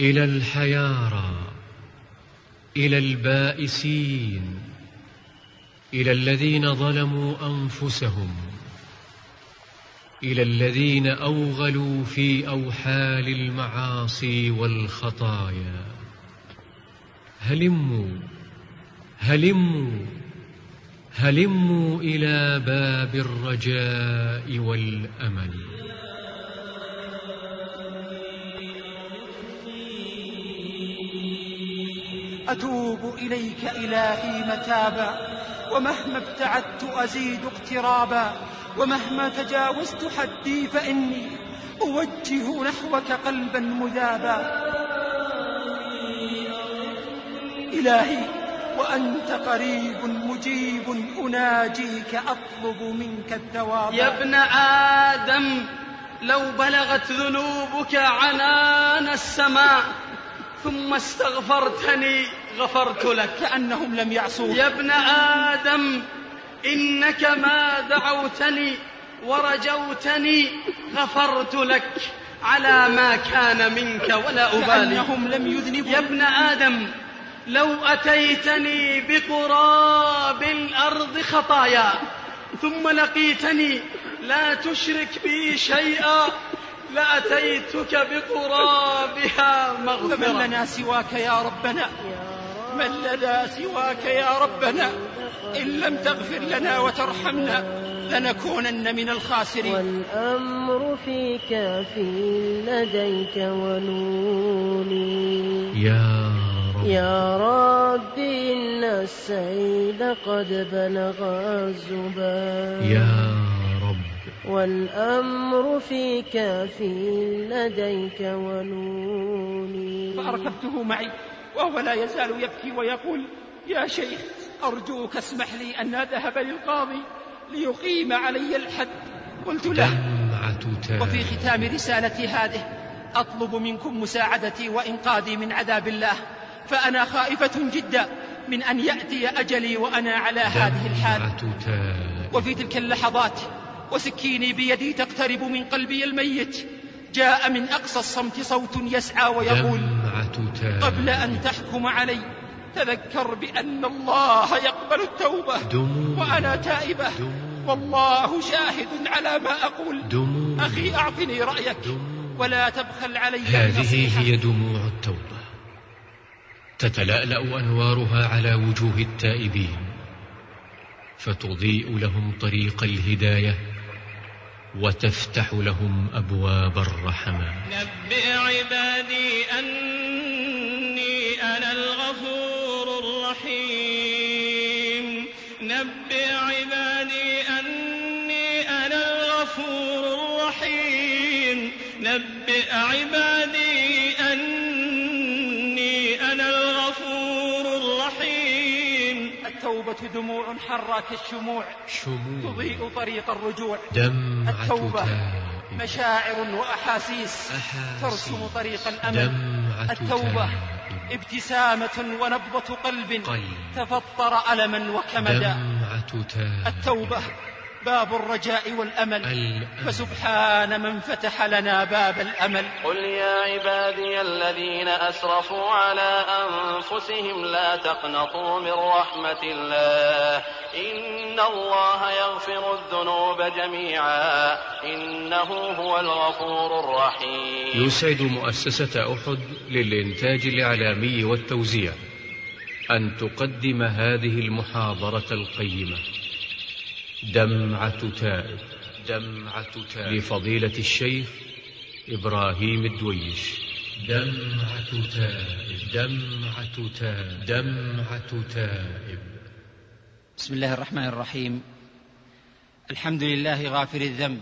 إلى الحيارى إلى البائسين إلى الذين ظلموا أنفسهم إلى الذين أوغلوا في أوحال المعاصي والخطايا. هلموا هلموا هلموا إلى باب الرجاء والأمل. أتوب إليك إلهي متابا ومهما ابتعدت أزيد اقترابا ومهما تجاوزت حدي فإني أوجه نحوك قلبا مذابا. إلهي وأنت قريب مجيب أناجيك أطلب منك الثواب. يا ابن آدم لو بلغت ذنوبك عنان السماء ثم استغفرتني غفرت لك. كأنهم لم يعصوك. يا ابن آدم إنك ما دعوتني ورجوتني غفرت لك على ما كان منك ولا أبالي. كأنهم لم يذنبوا يا ابن آدم لو أتيتني بقراب الأرض خطايا ثم لقيتني لا تشرك بي شيئا لأتيتك بقرابها فمن مغفرة لنا سواك يا ربنا؟ من لنا سواك يا ربنا. إن لم تغفر لنا وترحمنا لنكونن من الخاسرين. والأمر في كافي لديك ونوني يا رب. يا رب إن السيل قد بلغ الزبان يا رب. والأمر في كافي لديك ونوني فأركبته معي. وهو لا يزال يبكي ويقول يا شيخ أرجوك اسمح لي أن أذهب للقاضي ليقيم علي الحد. قلت له وفي ختام رسالتي هذه أطلب منكم مساعدتي وإنقاذي من عذاب الله فأنا خائفة جدا من أن يأتي أجلي وأنا على هذه الحال. وفي تلك اللحظات وسكيني بيدي تقترب من قلبي الميت. جاء من أقصى الصمت صوت يسعى ويقول قبل أن تحكم علي تذكر بأن الله يقبل التوبة وأنا تائبة. والله شاهد على ما أقول. أخي أعطني رأيك. ولا تبخل علي هذه. هي دموع التوبة. تتلألأ أنوارها على وجوه التائبين فتضيء لهم طريق الهداية. وتفتح لهم أبواب الرحمات نبئ عبادي أني أنا الغفور الرحيم. نبئ عبادي أني أنا الغفور الرحيم. نبئ عبادي دموع حرة كالشموع شموع. تضيء طريق الرجوع. دمعة التوبة تائب مشاعر وأحاسيس. أحاسيس. ترسم طريق الأمل. التوبة تائب ابتسامة ونبضة قلب. قلب. تفطر ألما وكمدا. التوبة باب الرجاء والأمل. الأمل. فسبحان من فتح لنا باب الأمل. قل يا عبادي الذين أسرفوا على أنفسهم لا تقنطوا من رحمة الله. إن الله يغفر الذنوب جميعا. إنه هو الغفور الرحيم. يسعد مؤسسة أحد للإنتاج الإعلامي والتوزيع أن تقدم هذه المحاضرة القيمة. دمعة تائب. دمعة تائب. لفضيلة الشيخ إبراهيم الدويش. دمعة تائب. دمعة تائب. دمعة تائب. بسم الله الرحمن الرحيم. الحمد لله غافر الذنب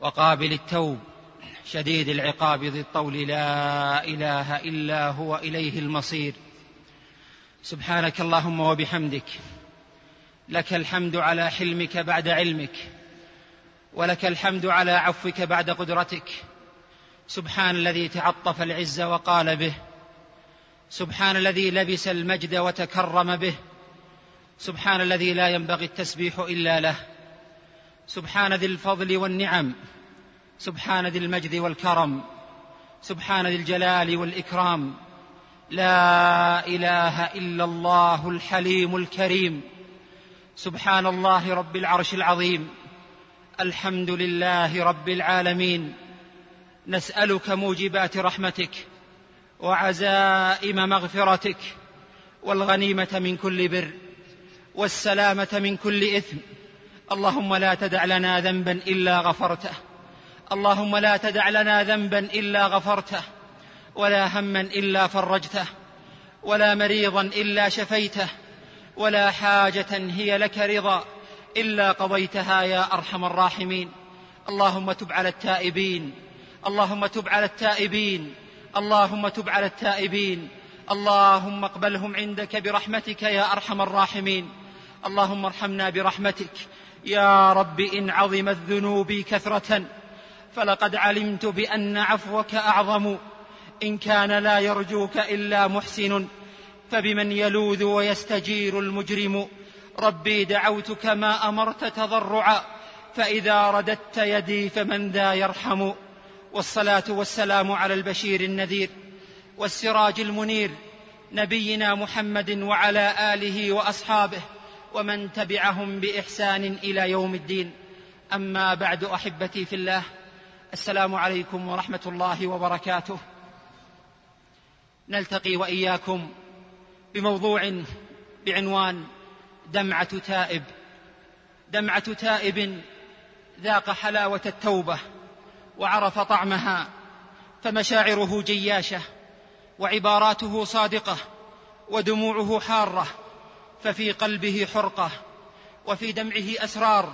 وقابل التوب شديد العقاب ذي الطول لا إله إلا هو إليه المصير. سبحانك اللهم وبحمدك لك الحمد على حلمك بعد علمك ولك الحمد على عفوك بعد قدرتك. سبحان الذي تعطف العز وقال به. سبحان الذي لبس المجد وتكرم به. سبحان الذي لا ينبغي التسبيح إلا له. سبحان ذي الفضل والنعم. سبحان ذي المجد والكرم. سبحان ذي الجلال والإكرام. لا إله إلا الله الحليم الكريم. سبحان الله رب العرش العظيم. الحمد لله رب العالمين. نسألك موجبات رحمتك وعزائم مغفرتك والغنيمة من كل بر والسلامة من كل إثم. اللهم لا تدع لنا ذنبا إلا غفرته. اللهم لا تدع لنا ذنبا إلا غفرته. ولا هما إلا فرجته. ولا مريضا إلا شفيته. ولا حاجة هي لك رضا إلا قضيتها يا أرحم الراحمين. اللهم تب على التائبين. اللهم تب على التائبين. اللهم تب على التائبين. اللهم اقبلهم عندك برحمتك يا أرحم الراحمين. اللهم ارحمنا برحمتك. يا رب إن عظمت ذنوبي كثرة فلقد علمت بأن عفوك أعظم. إن كان لا يرجوك إلا محسن. فبمن يلوذ ويستجير المجرم. ربي دعوتك ما أمرت تضرعا فإذا رددت يدي فمن ذا يرحم. والصلاة والسلام على البشير النذير والسراج المنير نبينا محمد وعلى آله وأصحابه ومن تبعهم بإحسان إلى يوم الدين. أما بعد أحبتي في الله السلام عليكم ورحمة الله وبركاته. نلتقي وإياكم بموضوع بعنوان دمعة تائب. دمعة تائب ذاق حلاوة التوبة وعرف طعمها فمشاعره جياشة وعباراته صادقة ودموعه حارة ففي قلبه حرقة وفي دمعه أسرار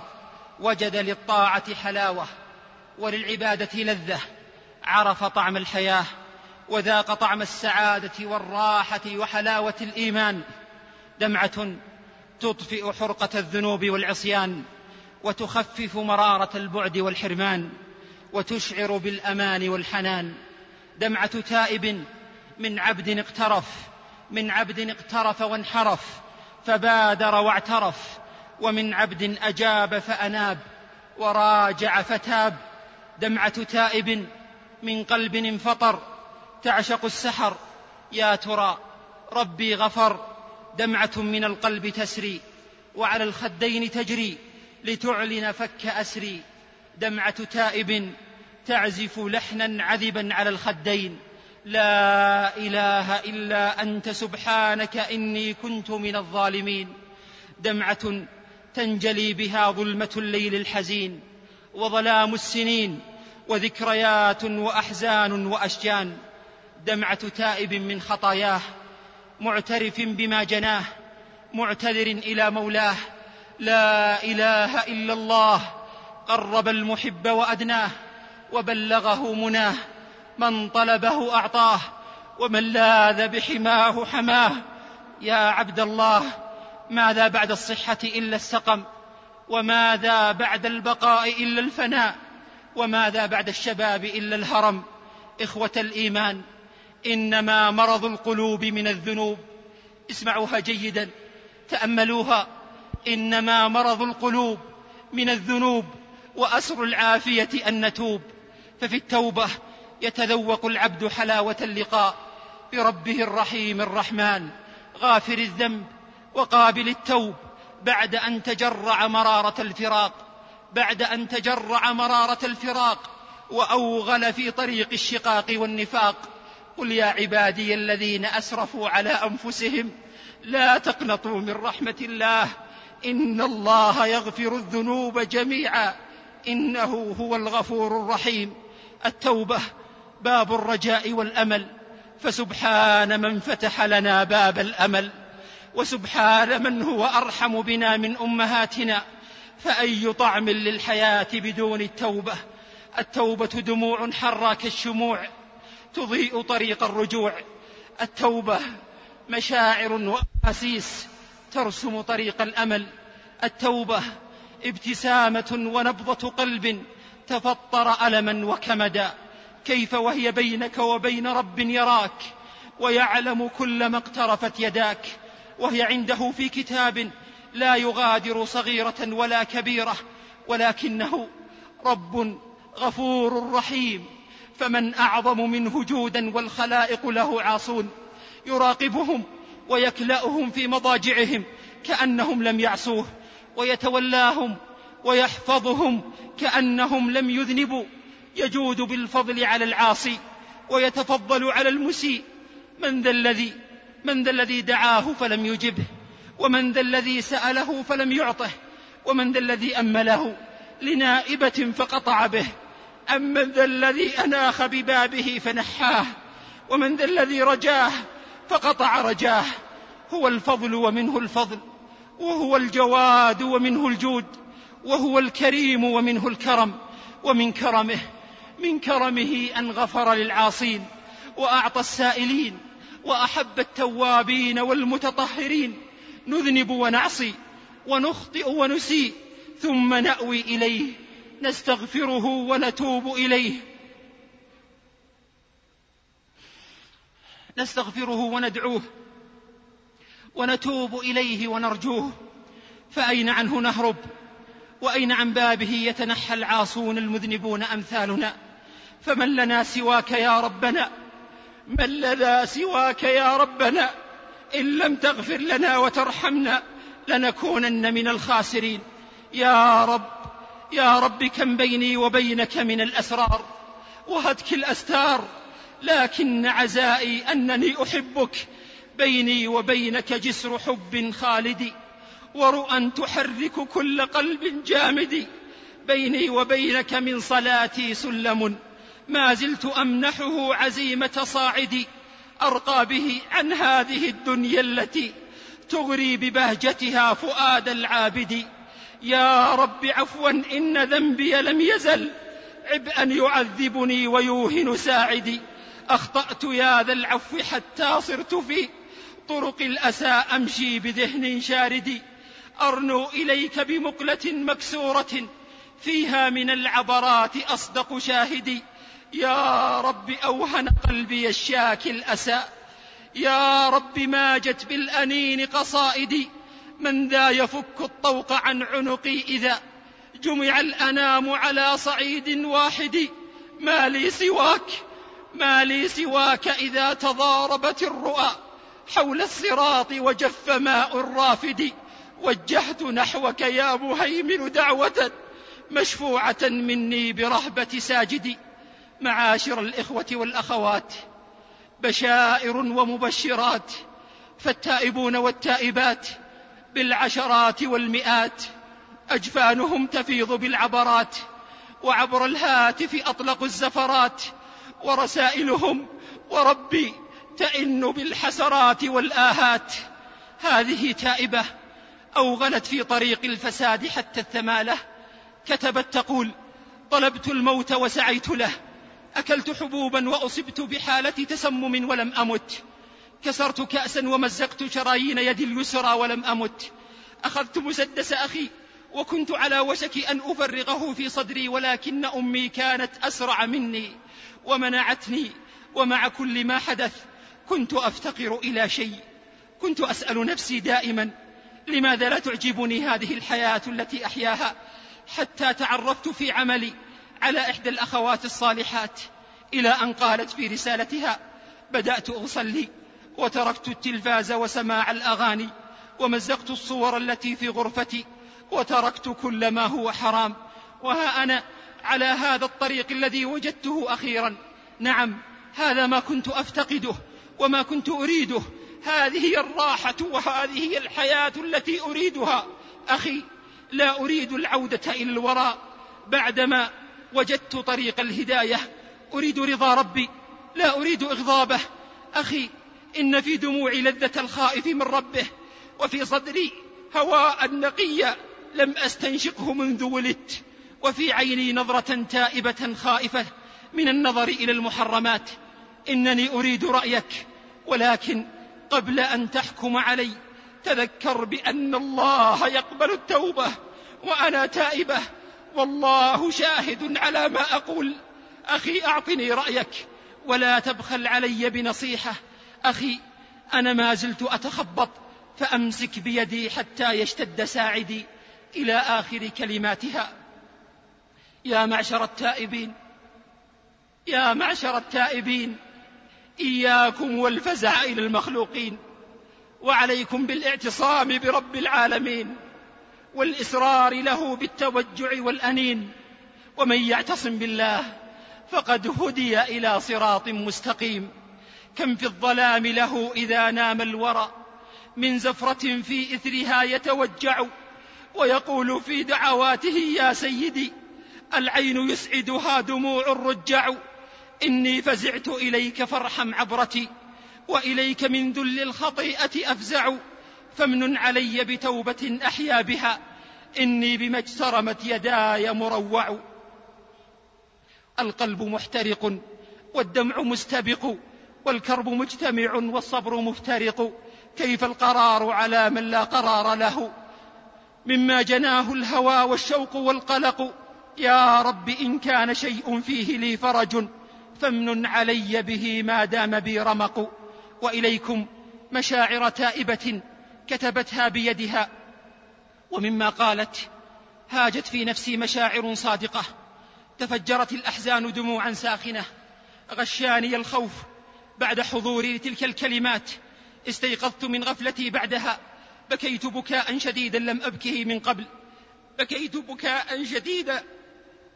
وجد للطاعة حلاوة وللعبادة لذة عرف طعم الحياة وذاق طعم السعادة والراحة وحلاوة الإيمان. دمعة تطفئ حرقة الذنوب والعصيان وتخفف مرارة البعد والحرمان وتشعر بالأمان والحنان. دمعة تائب من عبد اقترف من عبد اقترف وانحرف فبادر واعترف ومن عبد أجاب فأناب وراجع فتاب. دمعة تائب من قلب انفطر تعشق السحر. يا ترى ربي غفر دمعة من القلب تسري وعلى الخدين تجري لتعلن فك أسري. دمعة تائب تعزف لحنا عذبا على الخدين. لا إله إلا أنت سبحانك إني كنت من الظالمين. دمعة تنجلي بها ظلمة الليل الحزين وظلام السنين وذكريات وأحزان وأشجان. دمعة تائب من خطاياه معترف بما جناه معتذر إلى مولاه. لا إله إلا الله قرب المحب وأدناه وبلغه مناه من طلبه أعطاه ومن لاذ بحماه حماه. يا عبد الله ماذا بعد الصحة إلا السقم؟ وماذا بعد البقاء إلا الفناء؟ وماذا بعد الشباب إلا الهرم؟ إخوة الإيمان إنما مرض القلوب من الذنوب. اسمعوها جيدا. تأملوها. إنما مرض القلوب من الذنوب وأسر العافية أن نتوب. ففي التوبة يتذوق العبد حلاوة اللقاء بربه الرحيم الرحمن. غافر الذنب وقابل التوب بعد أن تجرع مرارة الفراق. بعد أن تجرع مرارة الفراق وأوغل في طريق الشقاق والنفاق. قل يا عبادي الذين أسرفوا على أنفسهم لا تقنطوا من رحمة الله إن الله يغفر الذنوب جميعا إنه هو الغفور الرحيم التوبة باب الرجاء والأمل فسبحان من فتح لنا باب الأمل وسبحان من هو أرحم بنا من أمهاتنا فأي طعم للحياة بدون التوبة التوبة دموع حرى كالشموع تضيء طريق الرجوع. التوبة مشاعر وأحاسيس ترسم طريق الأمل. التوبة ابتسامة ونبضة قلب تفطر ألما وكمدا. كيف وهي بينك وبين رب يراك ويعلم كل ما اقترفت يداك. وهي عنده في كتاب لا يغادر صغيرة ولا كبيرة ولكنه رب غفور رحيم. فمن أعظم منه جودا والخلائق له عاصون. يراقبهم ويكلأهم في مضاجعهم كأنهم لم يعصوه ويتولاهم ويحفظهم كأنهم لم يذنبوا. يجود بالفضل على العاصي ويتفضل على المسيء. من ذا الذي من ذا الذي دعاه فلم يجبه ومن ذا الذي سأله فلم يعطه ومن ذا الذي أمله لنائبة فقطع به. أمن ذا الذي أناخ ببابه فنحاه ومن ذا الذي رجاه فقطع رجاه. هو الفضل ومنه الفضل وهو الجواد ومنه الجود وهو الكريم ومنه الكرم. ومن كرمه من كرمه أن غفر للعاصين وأعطى السائلين وأحب التوابين والمتطهرين. نذنب ونعصي ونخطئ ونسيء ثم نأوي إليه. نستغفره ونتوب إليه. نستغفره وندعوه ونتوب إليه ونرجوه. فأين عنه نهرب؟ وأين عن بابه يتنحى العاصون المذنبون أمثالنا؟ فمن لنا سواك يا ربنا؟ من لنا سواك يا ربنا؟ إن لم تغفر لنا وترحمنا لنكونن من الخاسرين. يا رب يا رب كم بيني وبينك من الأسرار وهتك الأستار لكن عزائي أنني أحبك. بيني وبينك جسر حب خالد ورؤى تحرك كل قلب جامد. بيني وبينك من صلاتي سلم ما زلت أمنحه عزيمة صاعدي. أرقى به عن هذه الدنيا التي تغري ببهجتها فؤاد العابد يا رب عفوا إن ذنبي لم يزل. عبئا يعذبني ويوهن ساعدي. أخطأت يا ذا العفو حتى صرت في طرق الأسى أمشي بذهن شارد أرنو إليك بمقلة مكسورة. فيها من العبرات أصدق شاهدي. يا رب أوهن قلبي الشاكي الأسى. يا رب ماجت بالأنين قصائدي. من ذا يفك الطوق عن عنقي إذا جمع الأنام على صعيد واحد. ما لي سواك ما لي سواك إذا تضاربت الرؤى حول الصراط وجف ماء الرافد. وجهت نحوك يا مهيمن دعوة مشفوعة مني برهبة ساجدي معاشر الإخوة والأخوات بشائر ومبشرات. فالتائبون والتائبات بالعشرات والمئات أجفانهم تفيض بالعبرات وعبر الهاتف أطلقوا الزفرات ورسائلهم وربي تئن بالحسرات والآهات هذه تائبة أوغلت في طريق الفساد حتى الثمالة كتبت تقول طلبت الموت وسعيت له أكلت حبوبا وأصبت بحالة تسمم ولم أمت كسرت كأسا ومزقت شرايين يدي اليسرى ولم أمت. أخذت مسدس أخي وكنت على وشك أن أفرغه في صدري ولكن أمي كانت أسرع مني ومنعتني ومع كل ما حدث كنت أفتقر إلى شيء. كنت أسأل نفسي دائما لماذا لا تعجبني هذه الحياة التي أحياها؟ حتى تعرفت في عملي على إحدى الأخوات الصالحات إلى أن قالت في رسالتها بدأت أصلي. وتركت التلفاز وسماع الأغاني ومزقت الصور التي في غرفتي وتركت كل ما هو حرام. وها أنا على هذا الطريق الذي وجدته أخيرا. نعم هذا ما كنت أفتقده وما كنت أريده. هذه هي الراحة وهذه هي الحياة التي أريدها. أخي لا أريد العودة إلى الوراء. بعدما وجدت طريق الهداية أريد رضا ربي لا أريد إغضابه. أخي إن في دموعي لذة الخائف من ربه وفي صدري هواء نقيا لم أستنشقه منذ ولدت وفي عيني نظرة تائبة خائفة من النظر إلى المحرمات. إنني أريد رأيك ولكن قبل أن تحكم علي تذكر بأن الله يقبل التوبة وأنا تائبة. والله شاهد على ما أقول. أخي أعطني رأيك ولا تبخل علي بنصيحة. أخي أنا ما زلت أتخبط فأمسك بيدي حتى يشتد ساعدي إلى آخر كلماتها. يا معشر التائبين يا معشر التائبين إياكم والفزع إلى المخلوقين وعليكم بالاعتصام برب العالمين والإسرار له بالتوجع والأنين ومن يعتصم بالله فقد هدي إلى صراط مستقيم. كم في الظلام له إذا نام الورى. من زفرة في إثرها يتوجع ويقول في دعواته يا سيدي العين يسعدها دموع الرجع. إني فزعت إليك فارحم عبرتي وإليك من ذل الخطيئة أفزع. فامن علي بتوبة أحيا بها إني بما اجترمت يداي مروع. القلب محترق والدمع مستبق والكرب مجتمع والصبر مفترق. كيف القرار على من لا قرار له؟ مما جناه الهوى والشوق والقلق. يا رب إن كان شيء فيه لي فرج فامن علي به ما دام بي رمق. وإليكم مشاعر تائبة كتبتها بيدها. ومما قالت هاجت في نفسي مشاعر صادقة. تفجرت الأحزان دموعا ساخنة. غشاني الخوف بعد حضوري لتلك الكلمات. استيقظت من غفلتي بعدها. بكيت بكاء شديدا لم أبكه من قبل. بكيت بكاء شديدا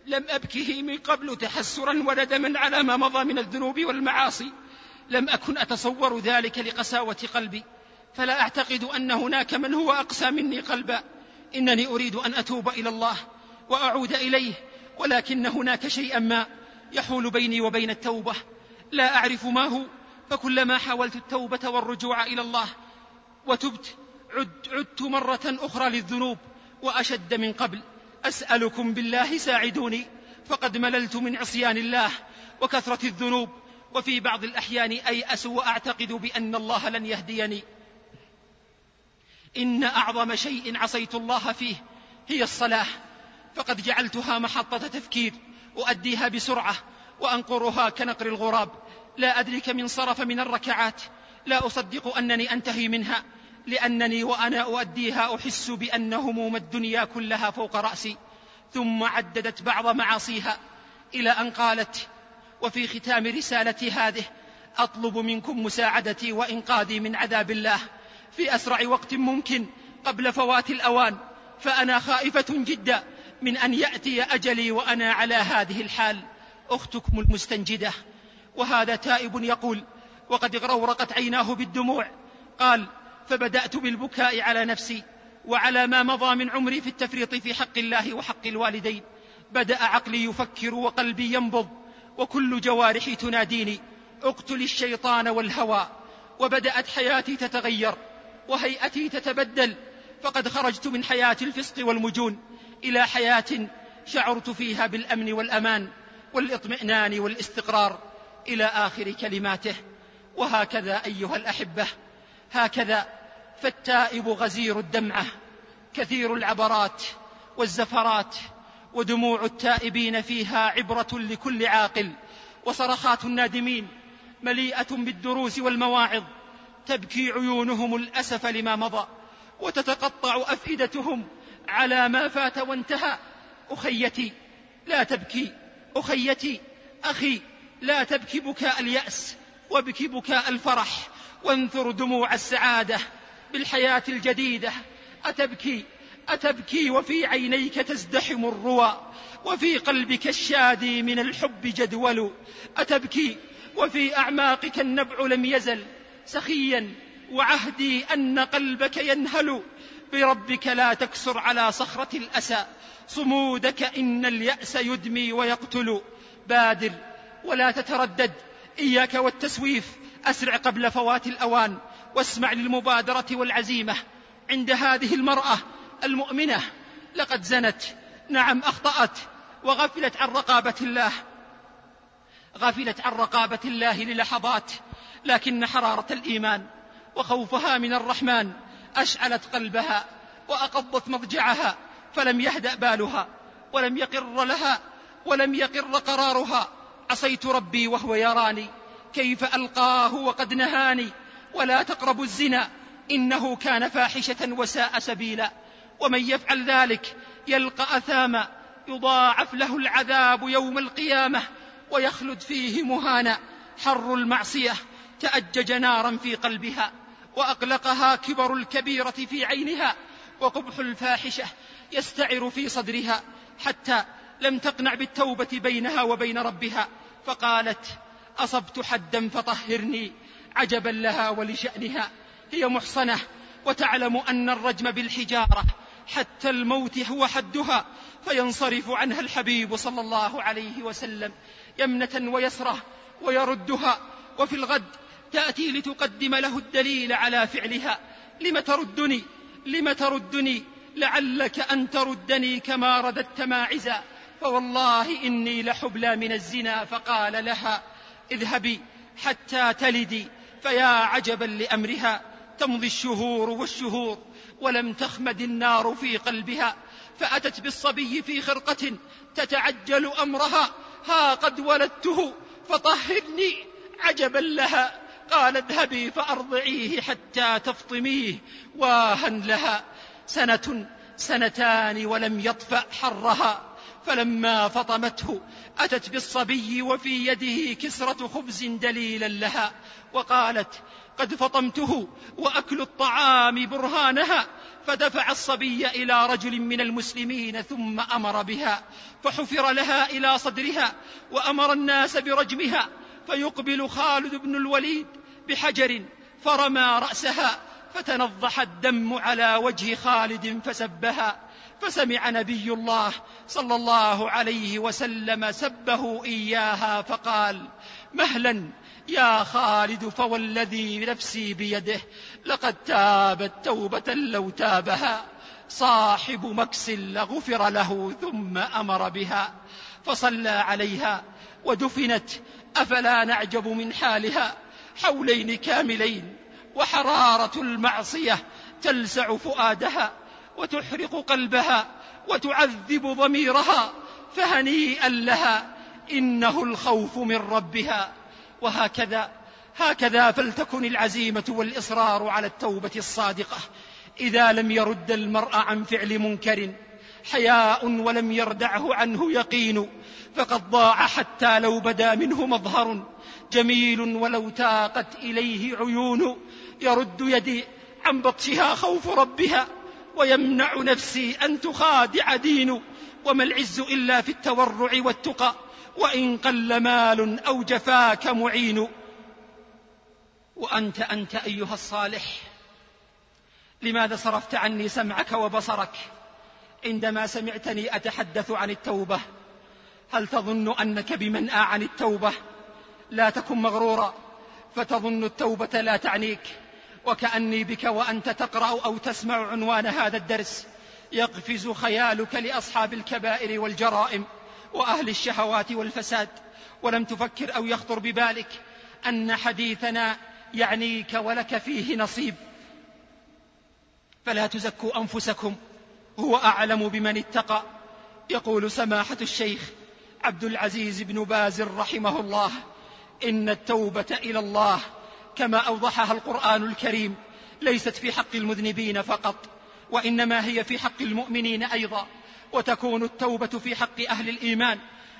لم أبكه من قبل تحسرا وندما على ما مضى من الذنوب والمعاصي. لم أكن أتصور ذلك لقساوة قلبي. فلا أعتقد أن هناك من هو أقسى مني قلبا. إنني أريد أن أتوب إلى الله وأعود إليه ولكن هناك شيئا ما يحول بيني وبين التوبة. لا أعرف ما هو. فكلما حاولت التوبة والرجوع إلى الله وتبت عد عدت مرة أخرى للذنوب وأشد من قبل. أسألكم بالله ساعدوني. فقد مللت من عصيان الله وكثرة الذنوب. وفي بعض الأحيان أيأس وأعتقد بأن الله لن يهديني. إن أعظم شيء عصيت الله فيه هي الصلاة. فقد جعلتها محطة تفكير أؤديها بسرعة وأنقرها كنقر الغراب. لا أدري كم انصرف من الركعات. لا أصدق أنني أنتهي منها لأنني وأنا أؤديها أحس بأن هموم الدنيا كلها فوق رأسي. ثم عددت بعض معاصيها إلى أن قالت وفي ختام رسالتي هذه أطلب منكم مساعدتي وإنقاذي من عذاب الله في أسرع وقت ممكن قبل فوات الأوان. فأنا خائفة جدا من أن يأتي أجلي وأنا على هذه الحال. أختكم المستنجدة. وهذا تائب يقول وقد اغرورقت عيناه بالدموع. قال فبدأت بالبكاء على نفسي وعلى ما مضى من عمري في التفريط في حق الله وحق الوالدين. بدأ عقلي يفكر وقلبي ينبض وكل جوارحي تناديني أقتل الشيطان والهوى. وبدأت حياتي تتغير وهيئتي تتبدل. فقد خرجت من حياة الفسق والمجون إلى حياة شعرت فيها بالأمن والأمان والإطمئنان والاستقرار. إلى آخر كلماته وهكذا أيها الأحبة هكذا فالتائب غزير الدمعة كثير العبرات والزفرات ودموع التائبين فيها عبرة لكل عاقل وصرخات النادمين مليئة بالدروس والمواعظ تبكي عيونهم الأسف لما مضى وتتقطع أفئدتهم على ما فات وانتهى. أخيتي لا تبكي. أخيتي أخي لا تبكي بكاء اليأس وابكي بكاء الفرح وانثر دموع السعادة بالحياة الجديدة. أتبكي أتبكي وفي عينيك تزدحم الروى وفي قلبك الشادي من الحب جدول. أتبكي وفي أعماقك النبع لم يزل. سخيا وعهدي أن قلبك ينهل. بربك لا تكسر على صخرة الأسى. صمودك إن اليأس يدمي ويقتل. بادر ولا تتردد. إياك والتسويف. أسرع قبل فوات الأوان. واسمع للمبادرة والعزيمة. عند هذه المرأة المؤمنة لقد زنت. نعم أخطأت. وغفلت عن رقابة الله. غفلت عن رقابة الله للحظات. لكن حرارة الإيمان وخوفها من الرحمن أشعلت قلبها وأقضت مضجعها. فلم يهدأ بالها ولم يقر لها ولم يقر قرارها. عصيت ربي وهو يراني كيف ألقاه وقد نهاني. ولا تقربوا الزنا إنه كان فاحشة وساء سبيلا. ومن يفعل ذلك يلقى أثاما يضاعف له العذاب يوم القيامة ويخلد فيه مهانا. حر المعصية تأجج نارا في قلبها وأقلقها كبر الكبيرة في عينها. وقبح الفاحشة يستعر في صدرها حتى لم تقنع بالتوبة بينها وبين ربها. فقالت أصبت حدا فطهرني عجبا لها ولشأنها هي محصنة وتعلم أن الرجم بالحجارة حتى الموت هو حدها فينصرف عنها الحبيب صلى الله عليه وسلم يمنة ويسرة ويردها وفي الغد تأتي لتقدم له الدليل على فعلها. لم تردني؟ لم تردني؟ لعلك أن تردني كما رددت ماعزا. فوالله إني لحبلى من الزنا فقال لها اذهبي حتى تلدي فيا عجبا لأمرها تمضي الشهور والشهور ولم تخمد النار في قلبها فأتت بالصبي في خرقة تتعجل أمرها ها قد ولدته فطهرني عجبا لها قال اذهبي فأرضعيه حتى تفطميه واها لها سنة سنتان ولم يطفأ حرها. فلما فطمته أتت بالصبي وفي يده كسرة خبز دليلا لها وقالت قد فطمته وأكل الطعام برهانها فدفع الصبي إلى رجل من المسلمين ثم أمر بها فحفر لها إلى صدرها وأمر الناس برجمها فيقبل خالد بن الوليد بحجر فرمى رأسها فتنضح الدم على وجه خالد فسبها فسمع نبي الله صلى الله عليه وسلم سبه إياها فقال مهلا يا خالد فوالذي نفسي بيده لقد تابت توبة لو تابها صاحب مكس لغفر له ثم أمر بها فصلى عليها ودفنت أفلا نعجب من حالها حولين كاملين وحرارة المعصية تلسع فؤادها وتحرق قلبها وتعذب ضميرها فهنيئا لها. إنه الخوف من ربها. وهكذا هكذا فلتكن العزيمة والإصرار على التوبة الصادقة. إذا لم يرد المرء عن فعل منكر حياء ولم يردعه عنه يقين فقد ضاع حتى لو بدا منه مظهر. جميل ولو تاقت إليه عيون. يرد يدي عن بطشها خوف ربها. ويمنع نفسي أن تخادع دين وما العز إلا في التورع والتقى وإن قل مال أو جفاك معين. وأنت أنت أيها الصالح لماذا صرفت عني سمعك وبصرك؟ عندما سمعتني أتحدث عن التوبة. هل تظن أنك بمنأى عن التوبة؟ لا تكن مغرورا فتظن التوبة لا تعنيك. وكأني بك وأنت تقرأ أو تسمع عنوان هذا الدرس. يقفز خيالك لأصحاب الكبائر والجرائم وأهل الشهوات والفساد. ولم تفكر أو يخطر ببالك أن حديثنا يعنيك ولك فيه نصيب. فلا تزكوا أنفسكم هو أعلم بمن اتقى. يقول سماحة الشيخ عبد العزيز بن باز رحمه الله إن التوبة إلى الله كما أوضحها القرآن الكريم ليست في حق المذنبين فقط وإنما هي في حق المؤمنين أيضا وتكون التوبة في حق أهل الإيمان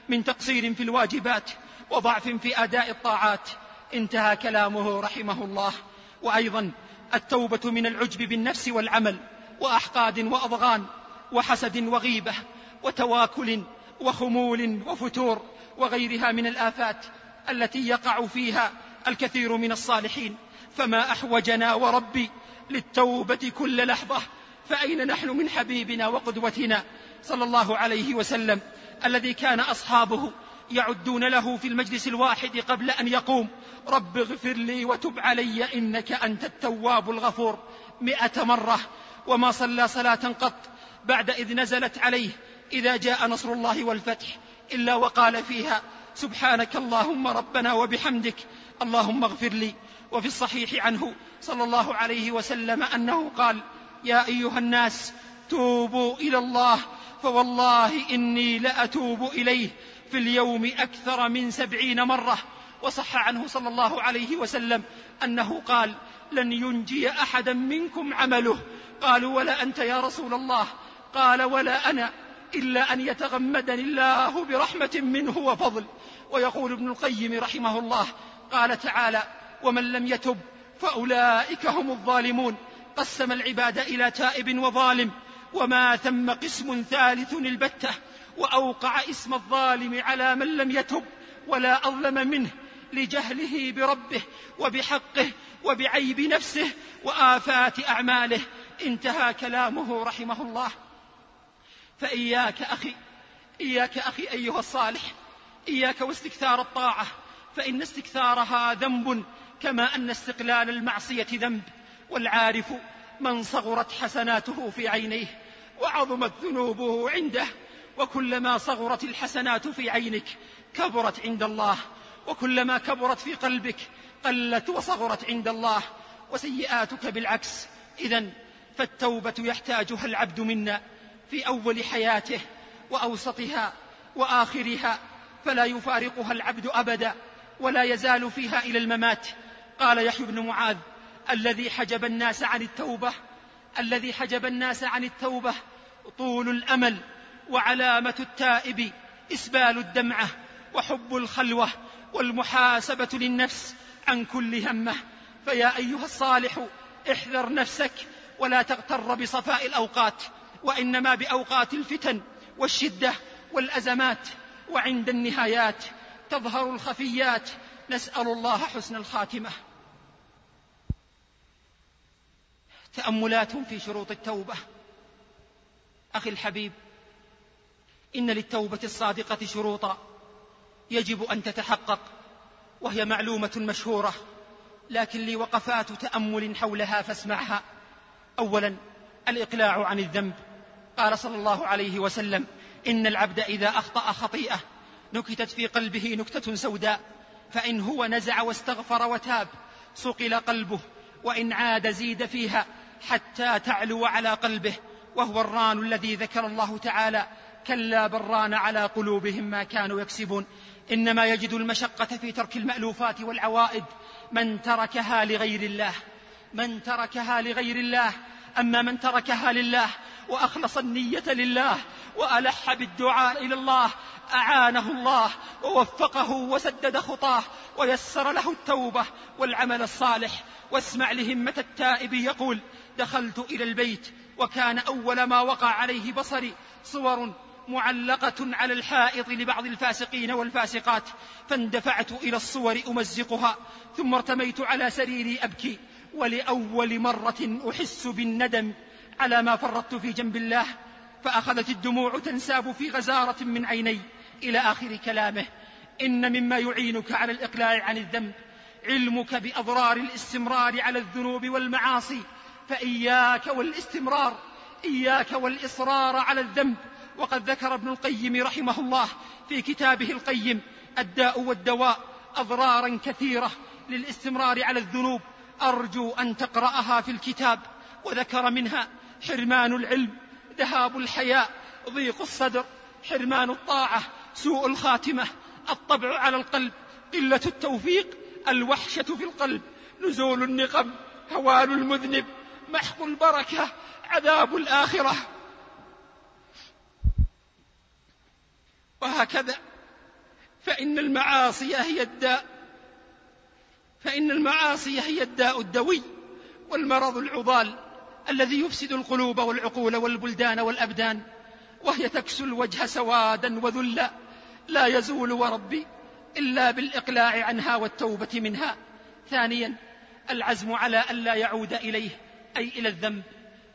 من تقصير في الواجبات وضعف في أداء الطاعات. انتهى كلامه رحمه الله. وأيضا التوبة من العجب بالنفس والعمل وأحقاد وأضغان وحسد وغيبة وتواكل وخمول وفتور وغيرها من الآفات التي يقع فيها الكثير من الصالحين. فما أحوجنا وربي للتوبة كل لحظة. فأين نحن من حبيبنا وقدوتنا صلى الله عليه وسلم الذي كان أصحابه يعدون له في المجلس الواحد قبل أن يقوم. رب اغفر لي وتب علي إنك أنت التواب الغفور. مئة مرة وما صلى صلاة قط بعد إذ نزلت عليه إذا جاء نصر الله والفتح إلا وقال فيها سبحانك اللهم ربنا وبحمدك اللهم اغفر لي وفي الصحيح عنه صلى الله عليه وسلم أنه قال يا أيها الناس توبوا إلى الله فوالله إني لأتوب إليه في اليوم أكثر من سبعين مرة. وصح عنه صلى الله عليه وسلم أنه قال لن ينجي أحدا منكم عمله. قالوا ولا أنت يا رسول الله. قال ولا أنا إلا أن يتغمدني الله برحمة منه وفضل. ويقول ابن القيم رحمه الله قال تعالى ومن لم يتب فأولئك هم الظالمون. قسم العباد إلى تائب وظالم وما ثم قسم ثالث البتة وأوقع اسم الظالم على من لم يتب ولا أظلم منه لجهله بربه وبحقه وبعيب نفسه وآفات أعماله. انتهى كلامه رحمه الله. فإياك أخي إياك أخي أيها الصالح إياك واستكثار الطاعة فإن استكثارها ذنب كما أن استقلال المعصية ذنب والعارف من صغرت حسناته في عينيه وعظمت ذنوبه عنده وكلما صغرت الحسنات في عينك كبرت عند الله وكلما كبرت في قلبك قلت وصغرت عند الله وسيئاتك بالعكس. إذا فالتوبة يحتاجها العبد منا في أول حياته وأوسطها وآخرها فلا يفارقها العبد أبدا. ولا يزال فيها إلى الممات. قال يحيى بن معاذ الذي حجب الناس عن التوبة الذي حجب الناس عن التوبة طول الأمل وعلامة التائب إسبال الدمعة وحب الخلوة والمحاسبة للنفس عن كل همة. فيا أيها الصالح احذر نفسك ولا تغتر بصفاء الأوقات وإنما بأوقات الفتن والشدة والأزمات وعند النهايات. تظهر الخفيات. نسأل الله حسن الخاتمة. تأملات في شروط التوبة. أخي الحبيب إن للتوبة الصادقة شروطا. يجب أن تتحقق وهي معلومة مشهورة. لكن لي وقفات تأمل حولها فاسمعها. أولا الإقلاع عن الذنب. قال صلى الله عليه وسلم إن العبد إذا أخطأ خطيئة نكتت في قلبه نكتة سوداء فإن هو نزع واستغفر وتاب صقل قلبه وإن عاد زيد فيها حتى تعلو على قلبه وهو الران الذي ذكر الله تعالى كلا بران على قلوبهم ما كانوا يكسبون. إنما يجد المشقة في ترك المألوفات والعوائد من تركها لغير الله من تركها لغير الله أما من تركها لله وأخلص النية لله وألح بالدعاء إلى الله أعانه الله ووفقه وسدد خطاه ويسر له التوبة والعمل الصالح. واسمع لهمة التائب يقول دخلت إلى البيت وكان أول ما وقع عليه بصري صور معلقة على الحائط لبعض الفاسقين والفاسقات فاندفعت إلى الصور أمزقها ثم ارتميت على سريري أبكي ولأول مرة أحس بالندم على ما فرطت في جنب الله فأخذت الدموع تنساب في غزارة من عيني إلى آخر كلامه. إن مما يعينك على الإقلاع عن الذنب علمك بأضرار الاستمرار على الذنوب والمعاصي فإياك والاستمرار إياك والإصرار على الذنب. وقد ذكر ابن القيم رحمه الله في كتابه القيم الداء والدواء أضرارا كثيرة للاستمرار على الذنوب أرجو أن تقرأها في الكتاب. وذكر منها حرمان العلم ذهاب الحياء ضيق الصدر حرمان الطاعة سوء الخاتمة الطبع على القلب قلة التوفيق الوحشة في القلب نزول النقم هوان المذنب محق البركة عذاب الآخرة. وهكذا فإن المعاصي هي الداء فإن المعاصي هي الداء الدوي والمرض العضال الذي يفسد القلوب والعقول والبلدان والأبدان وهي تكسو الوجه سوادا وذلا لا يزول وربي إلا بالإقلاع عنها والتوبة منها. ثانيا العزم على ألا يعود إليه أي إلى الذنب.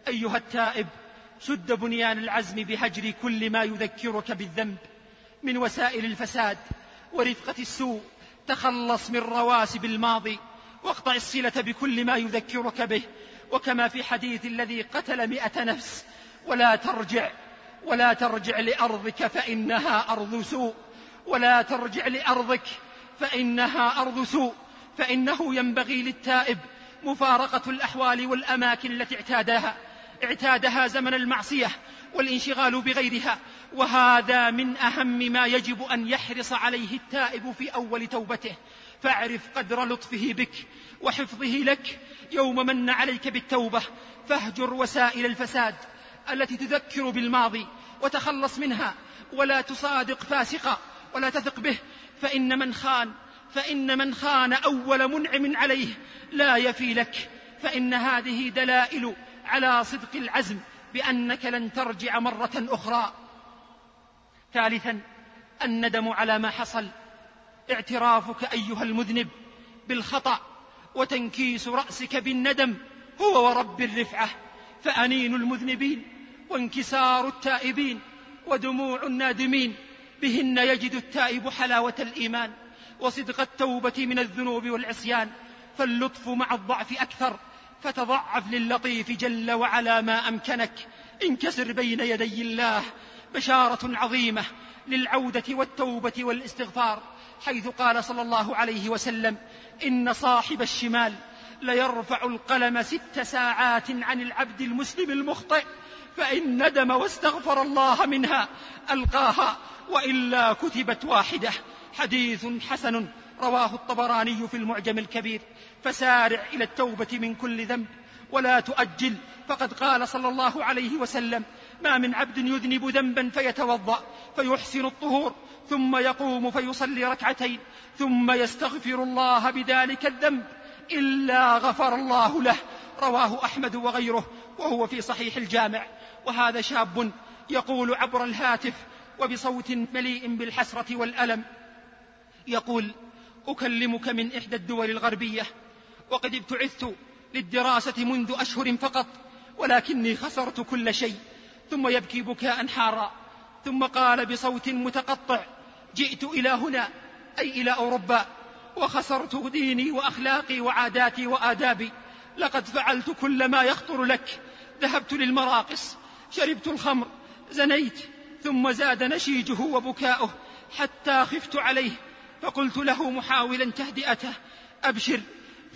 أيها التائب شد بنيان العزم بهجر كل ما يذكرك بالذنب. من وسائل الفساد ورفقة السوء تخلص من رواسب الماضي واقطع الصلة بكل ما يذكرك به. وكما في حديث الذي قتل مئة نفس ولا ترجع ولا ترجع لأرضك فإنها أرض سوء ولا ترجع لأرضك فإنها أرض سوء فإنه ينبغي للتائب مفارقة الأحوال والأماكن التي اعتادها اعتادها زمن المعصية والانشغال بغيرها وهذا من أهم ما يجب أن يحرص عليه التائب في أول توبته. فاعرف قدر لطفه بك وحفظه لك يوم من عليك بالتوبة فاهجر وسائل الفساد التي تذكر بالماضي وتخلص منها ولا تصادق فاسقا ولا تثق به فإن من خان فإن من خان أول منعم عليه لا يفي لك فإن هذه دلائل على صدق العزم بأنك لن ترجع مرة أخرى. ثالثا الندم على ما حصل اعترافك أيها المذنب بالخطأ وتنكيس رأسك بالندم هو ورب الرفعة فأنين المذنبين وانكسار التائبين ودموع النادمين بهن يجد التائب حلاوة الإيمان. وصدق التوبة من الذنوب والعصيان فاللطف مع الضعف أكثر فتضعف للطيف جل وعلا ما أمكنك. انكسر بين يدي الله بشارة عظيمة للعودة والتوبة والإستغفار. حيث قال صلى الله عليه وسلم إن صاحب الشمال ليرفع القلم ست ساعات عن العبد المسلم المخطئ فإن ندم واستغفر الله منها ألقاها وإلا كتبت واحدة حديث حسن رواه الطبراني في المعجم الكبير فسارع إلى التوبة من كل ذنب ولا تؤجل فقد قال صلى الله عليه وسلم ما من عبد يذنب ذنبا فيتوضأ فيحسن الطهور ثم يقوم فيصلي ركعتين ثم يستغفر الله بذلك الذنب إلا غفر الله له. رواه أحمد وغيره وهو في صحيح الجامع. وهذا شاب يقول عبر الهاتف وبصوت مليء بالحسرة والألم يقول أكلمك من إحدى الدول الغربية وقد ابتعثت للدراسة منذ أشهر فقط ولكني خسرت كل شيء. ثم يبكي بكاء حارا ثم قال بصوت متقطع جئت إلى هنا أي إلى أوروبا وخسرت ديني وأخلاقي وعاداتي وآدابي. لقد فعلت كل ما يخطر لك. ذهبت للمراقص شربت الخمر زنيت ثم زاد نشيجه وبكاؤه حتى خفت عليه. فقلت له محاولا تهدئته أبشر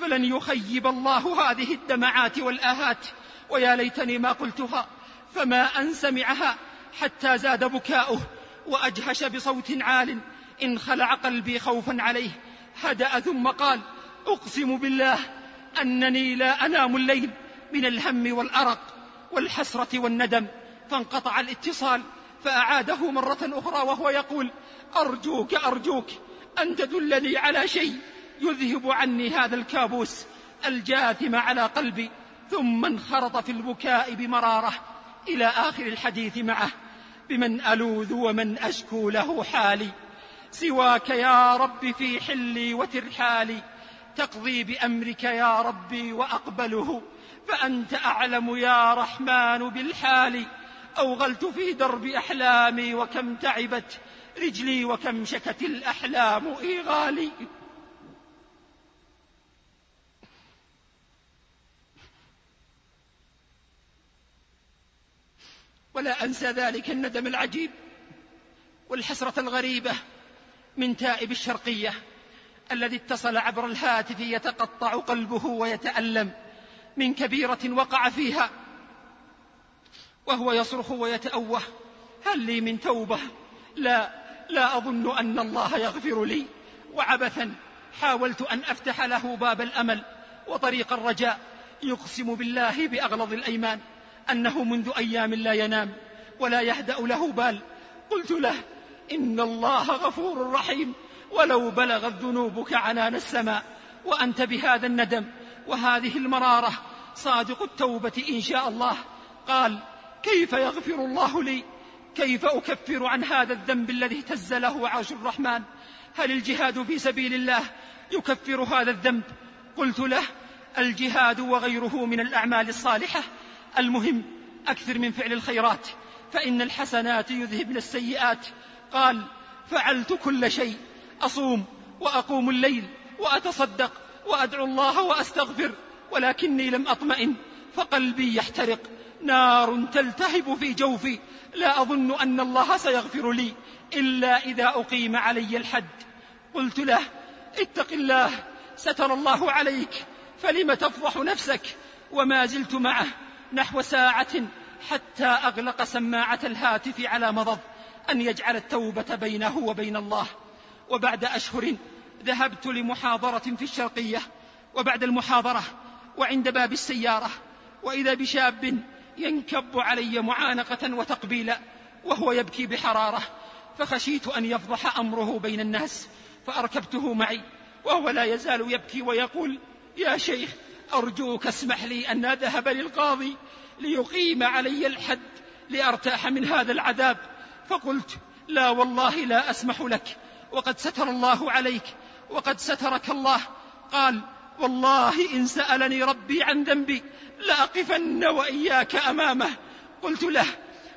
فلن يخيب الله هذه الدمعات والآهات. ويا ليتني ما قلتها فما أن سمعها حتى زاد بكاؤه. وأجهش بصوت عال انخلع قلبي خوفا عليه. هدأ ثم قال أقسم بالله أنني لا أنام الليل من الهم والأرق والحسرة والندم. فانقطع الاتصال فأعاده مرة أخرى وهو يقول أرجوك أرجوك أن تدلني على شيء يذهب عني هذا الكابوس الجاثم على قلبي. ثم انخرط في البكاء بمرارة إلى آخر الحديث معه. بمن ألوذ ومن أشكو له حالي. سواك يا رب في حلي وترحالي. تقضي بأمرك يا ربي وأقبله. فأنت أعلم يا رحمن بالحال. أوغلت في درب أحلامي وكم تعبت رجلي وكم شكت الأحلام إيغالي ولا أنسى ذلك الندم العجيب والحسرة الغريبة من تائب الشرقية الذي اتصل عبر الهاتف يتقطع قلبه ويتألم من كبيرة وقع فيها وهو يصرخ ويتأوه هل لي من توبة؟ لا لا أظن أن الله يغفر لي. وعبثا حاولت أن أفتح له باب الأمل وطريق الرجاء يقسم بالله بأغلظ الأيمان. أنه منذ أيام لا ينام ولا يهدأ له بال. قلت له إن الله غفور رحيم ولو بلغت ذنوبك عنان السماء وأنت بهذا الندم وهذه المرارة صادق التوبة إن شاء الله. قال كيف يغفر الله لي؟ كيف أكفر عن هذا الذنب الذي اهتز له عرش الرحمن؟ هل الجهاد في سبيل الله يكفر هذا الذنب؟ قلت له الجهاد وغيره من الأعمال الصالحة المهم أكثر من فعل الخيرات فإن الحسنات يذهبن السيئات. قال فعلت كل شيء أصوم وأقوم الليل وأتصدق وأدعو الله وأستغفر ولكني لم أطمئن فقلبي يحترق نار تلتهب في جوفي لا أظن أن الله سيغفر لي إلا إذا أقيم علي الحد. قلت له اتق الله ستر الله عليك فلم تفضح نفسك؟ وما زلت معه نحو ساعة حتى أغلق سماعة الهاتف على مضض أن يجعل التوبة بينه وبين الله. وبعد أشهر ذهبت لمحاضرة في الشرقية وبعد المحاضرة وعند باب السيارة وإذا بشاب ينكب علي معانقة وتقبيلا وهو يبكي بحرارة فخشيت أن يفضح أمره بين الناس فأركبته معي وهو لا يزال يبكي ويقول يا شيخ أرجوك اسمح لي أن أذهب للقاضي ليقيم علي الحد لأرتاح من هذا العذاب. فقلت لا والله لا أسمح لك. وقد ستر الله عليك. وقد سترك الله. قال والله إن سألني ربي عن ذنبي لأقفن وإياك أمامه. قلت له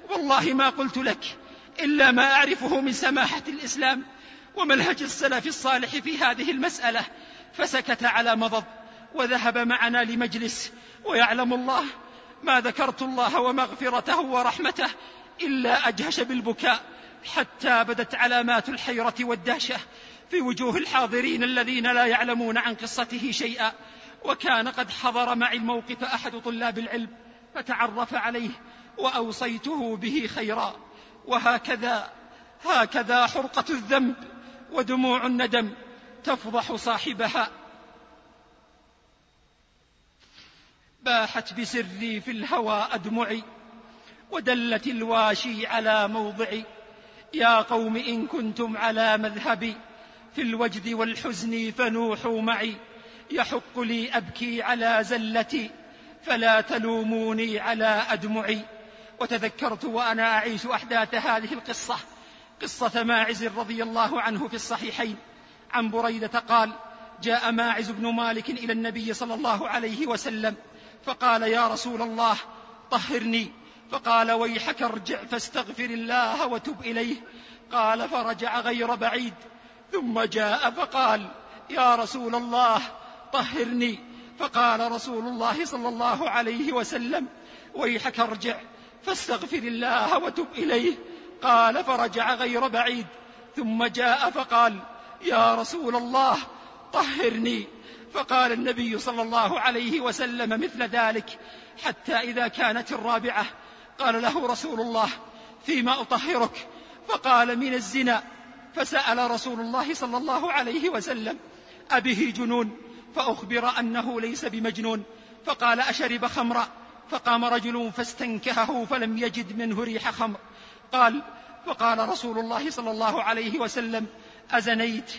والله ما قلت لك إلا ما أعرفه من سماحة الإسلام ومنهج السلف الصالح في هذه المسألة. فسكت على مضض. وذهب معنا لمجلس ويعلم الله ما ذكرت الله ومغفرته ورحمته إلا أجهش بالبكاء حتى بدت علامات الحيرة والدهشة في وجوه الحاضرين الذين لا يعلمون عن قصته شيئا. وكان قد حضر معي الموقف أحد طلاب العلم فتعرف عليه وأوصيته به خيرا. وهكذا هكذا حرقة الذنب ودموع الندم تفضح صاحبها. باحت بسري في الهوى أدمعي ودلت الواشي على موضعي. يا قوم إن كنتم على مذهبي في الوجد والحزن فنوحوا معي. يحق لي أبكي على زلتي فلا تلوموني على أدمعي. وتذكرت وأنا أعيش أحداث هذه القصة قصة ماعز رضي الله عنه في الصحيحين. عن بريدة قال جاء ماعز بن مالك إلى النبي صلى الله عليه وسلم فقال يا رسول الله طهرني. فقال ويحك ارجع فاستغفر الله وتب إليه. قال فرجع غير بعيد. ثم جاء فقال يا رسول الله طهرني. فقال رسول الله صلى الله عليه وسلم ويحك ارجع فاستغفر الله وتب إليه. قال فرجع غير بعيد. ثم جاء فقال يا رسول الله طهرني. فقال النبي صلى الله عليه وسلم مثل ذلك حتى إذا كانت الرابعة. قال له رسول الله فيما أطهرك؟ فقال من الزنا. فسأل رسول الله صلى الله عليه وسلم أبه جنون؟ فأخبر أنه ليس بمجنون. فقال أشرب خمرا. فقام رجل فاستنكهه فلم يجد منه ريح خمر. قال فقال رسول الله صلى الله عليه وسلم أزنيت؟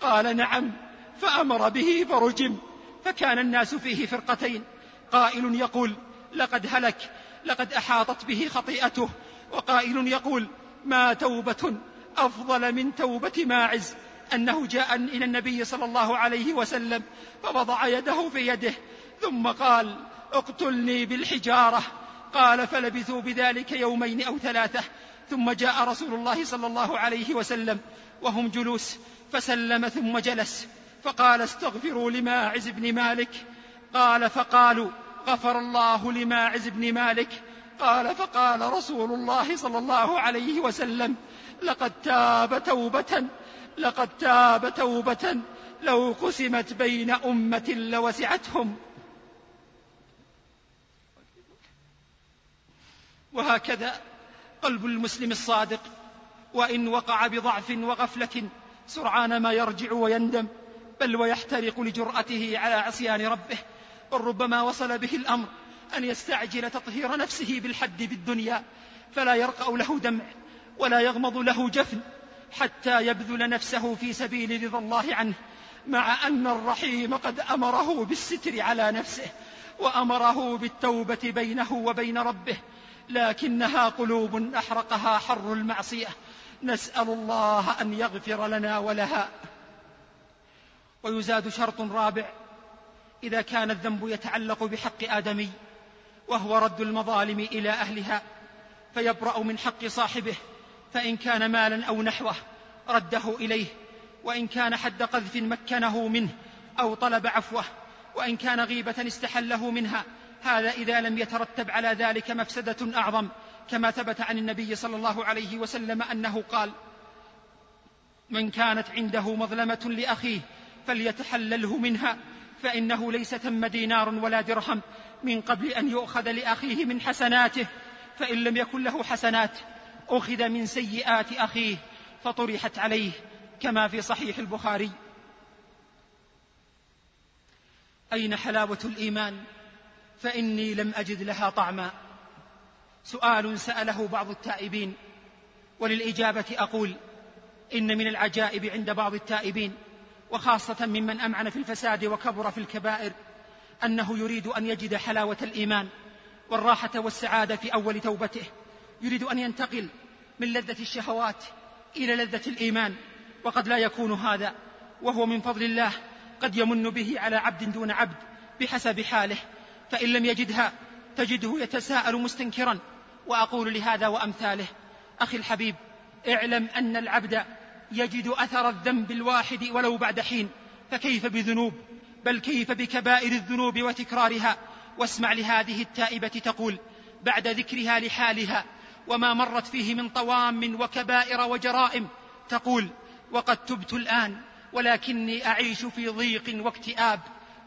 قال نعم. فأمر به فرجم فكان الناس فيه فرقتين. قائل يقول لقد هلك لقد أحاطت به خطيئته. وقائل يقول ما توبة أفضل من توبة ماعز. أنه جاء إلى النبي صلى الله عليه وسلم فوضع يده في يده ثم قال اقتلني بالحجارة. قال فلبثوا بذلك يومين أو ثلاثة. ثم جاء رسول الله صلى الله عليه وسلم وهم جلوس فسلم ثم جلس. فقال استغفروا لماعز بن مالك. قال فقالوا غفر الله لماعز بن مالك. قال فقال رسول الله صلى الله عليه وسلم لقد تاب توبة لقد تاب توبة لو قسمت بين أمة لوسعتهم. وهكذا قلب المسلم الصادق. وإن وقع بضعف وغفلة سرعان ما يرجع ويندم. بل ويحترق لجرأته على عصيان ربه بل ربما وصل به الأمر أن يستعجل تطهير نفسه بالحد بالدنيا فلا يرقأ له دمع ولا يغمض له جفن حتى يبذل نفسه في سبيل رضا الله عنه مع أن الرحيم قد أمره بالستر على نفسه وأمره بالتوبة بينه وبين ربه لكنها قلوب أحرقها حر المعصية. نسأل الله أن يغفر لنا ولها. ويزاد شرط رابع إذا كان الذنب يتعلق بحق آدمي وهو رد المظالم إلى أهلها فيبرأ من حق صاحبه فإن كان مالا أو نحوه رده إليه وإن كان حد قذف مكنه منه أو طلب عفوه وإن كان غيبة استحله منها هذا إذا لم يترتب على ذلك مفسدة أعظم كما ثبت عن النبي صلى الله عليه وسلم أنه قال من كانت عنده مظلمة لأخيه فليتحلله منها فإنه ليس ثم دينار ولا درهم من قبل أن يؤخذ لأخيه من حسناته فإن لم يكن له حسنات أخذ من سيئات أخيه فطرحت عليه كما في صحيح البخاري. أين حلاوة الإيمان؟ فإني لم أجد لها طعما. سؤال سأله بعض التائبين وللإجابة أقول إن من العجائب عند بعض التائبين. وخاصة ممن أمعن في الفساد وكبر في الكبائر أنه يريد أن يجد حلاوة الإيمان والراحة والسعادة في أول توبته. يريد أن ينتقل من لذة الشهوات إلى لذة الإيمان وقد لا يكون هذا وهو من فضل الله قد يمن به على عبد دون عبد بحسب حاله. فإن لم يجدها تجده يتساءل مستنكرا. وأقول لهذا وأمثاله أخي الحبيب اعلم أن العبد يجد أثر الذنب الواحد ولو بعد حين. فكيف بذنوب؟ بل كيف بكبائر الذنوب وتكرارها؟ واسمع لهذه التائبة تقول بعد ذكرها لحالها وما مرت فيه من طوام وكبائر وجرائم تقول وقد تبت الآن ولكني أعيش في ضيق واكتئاب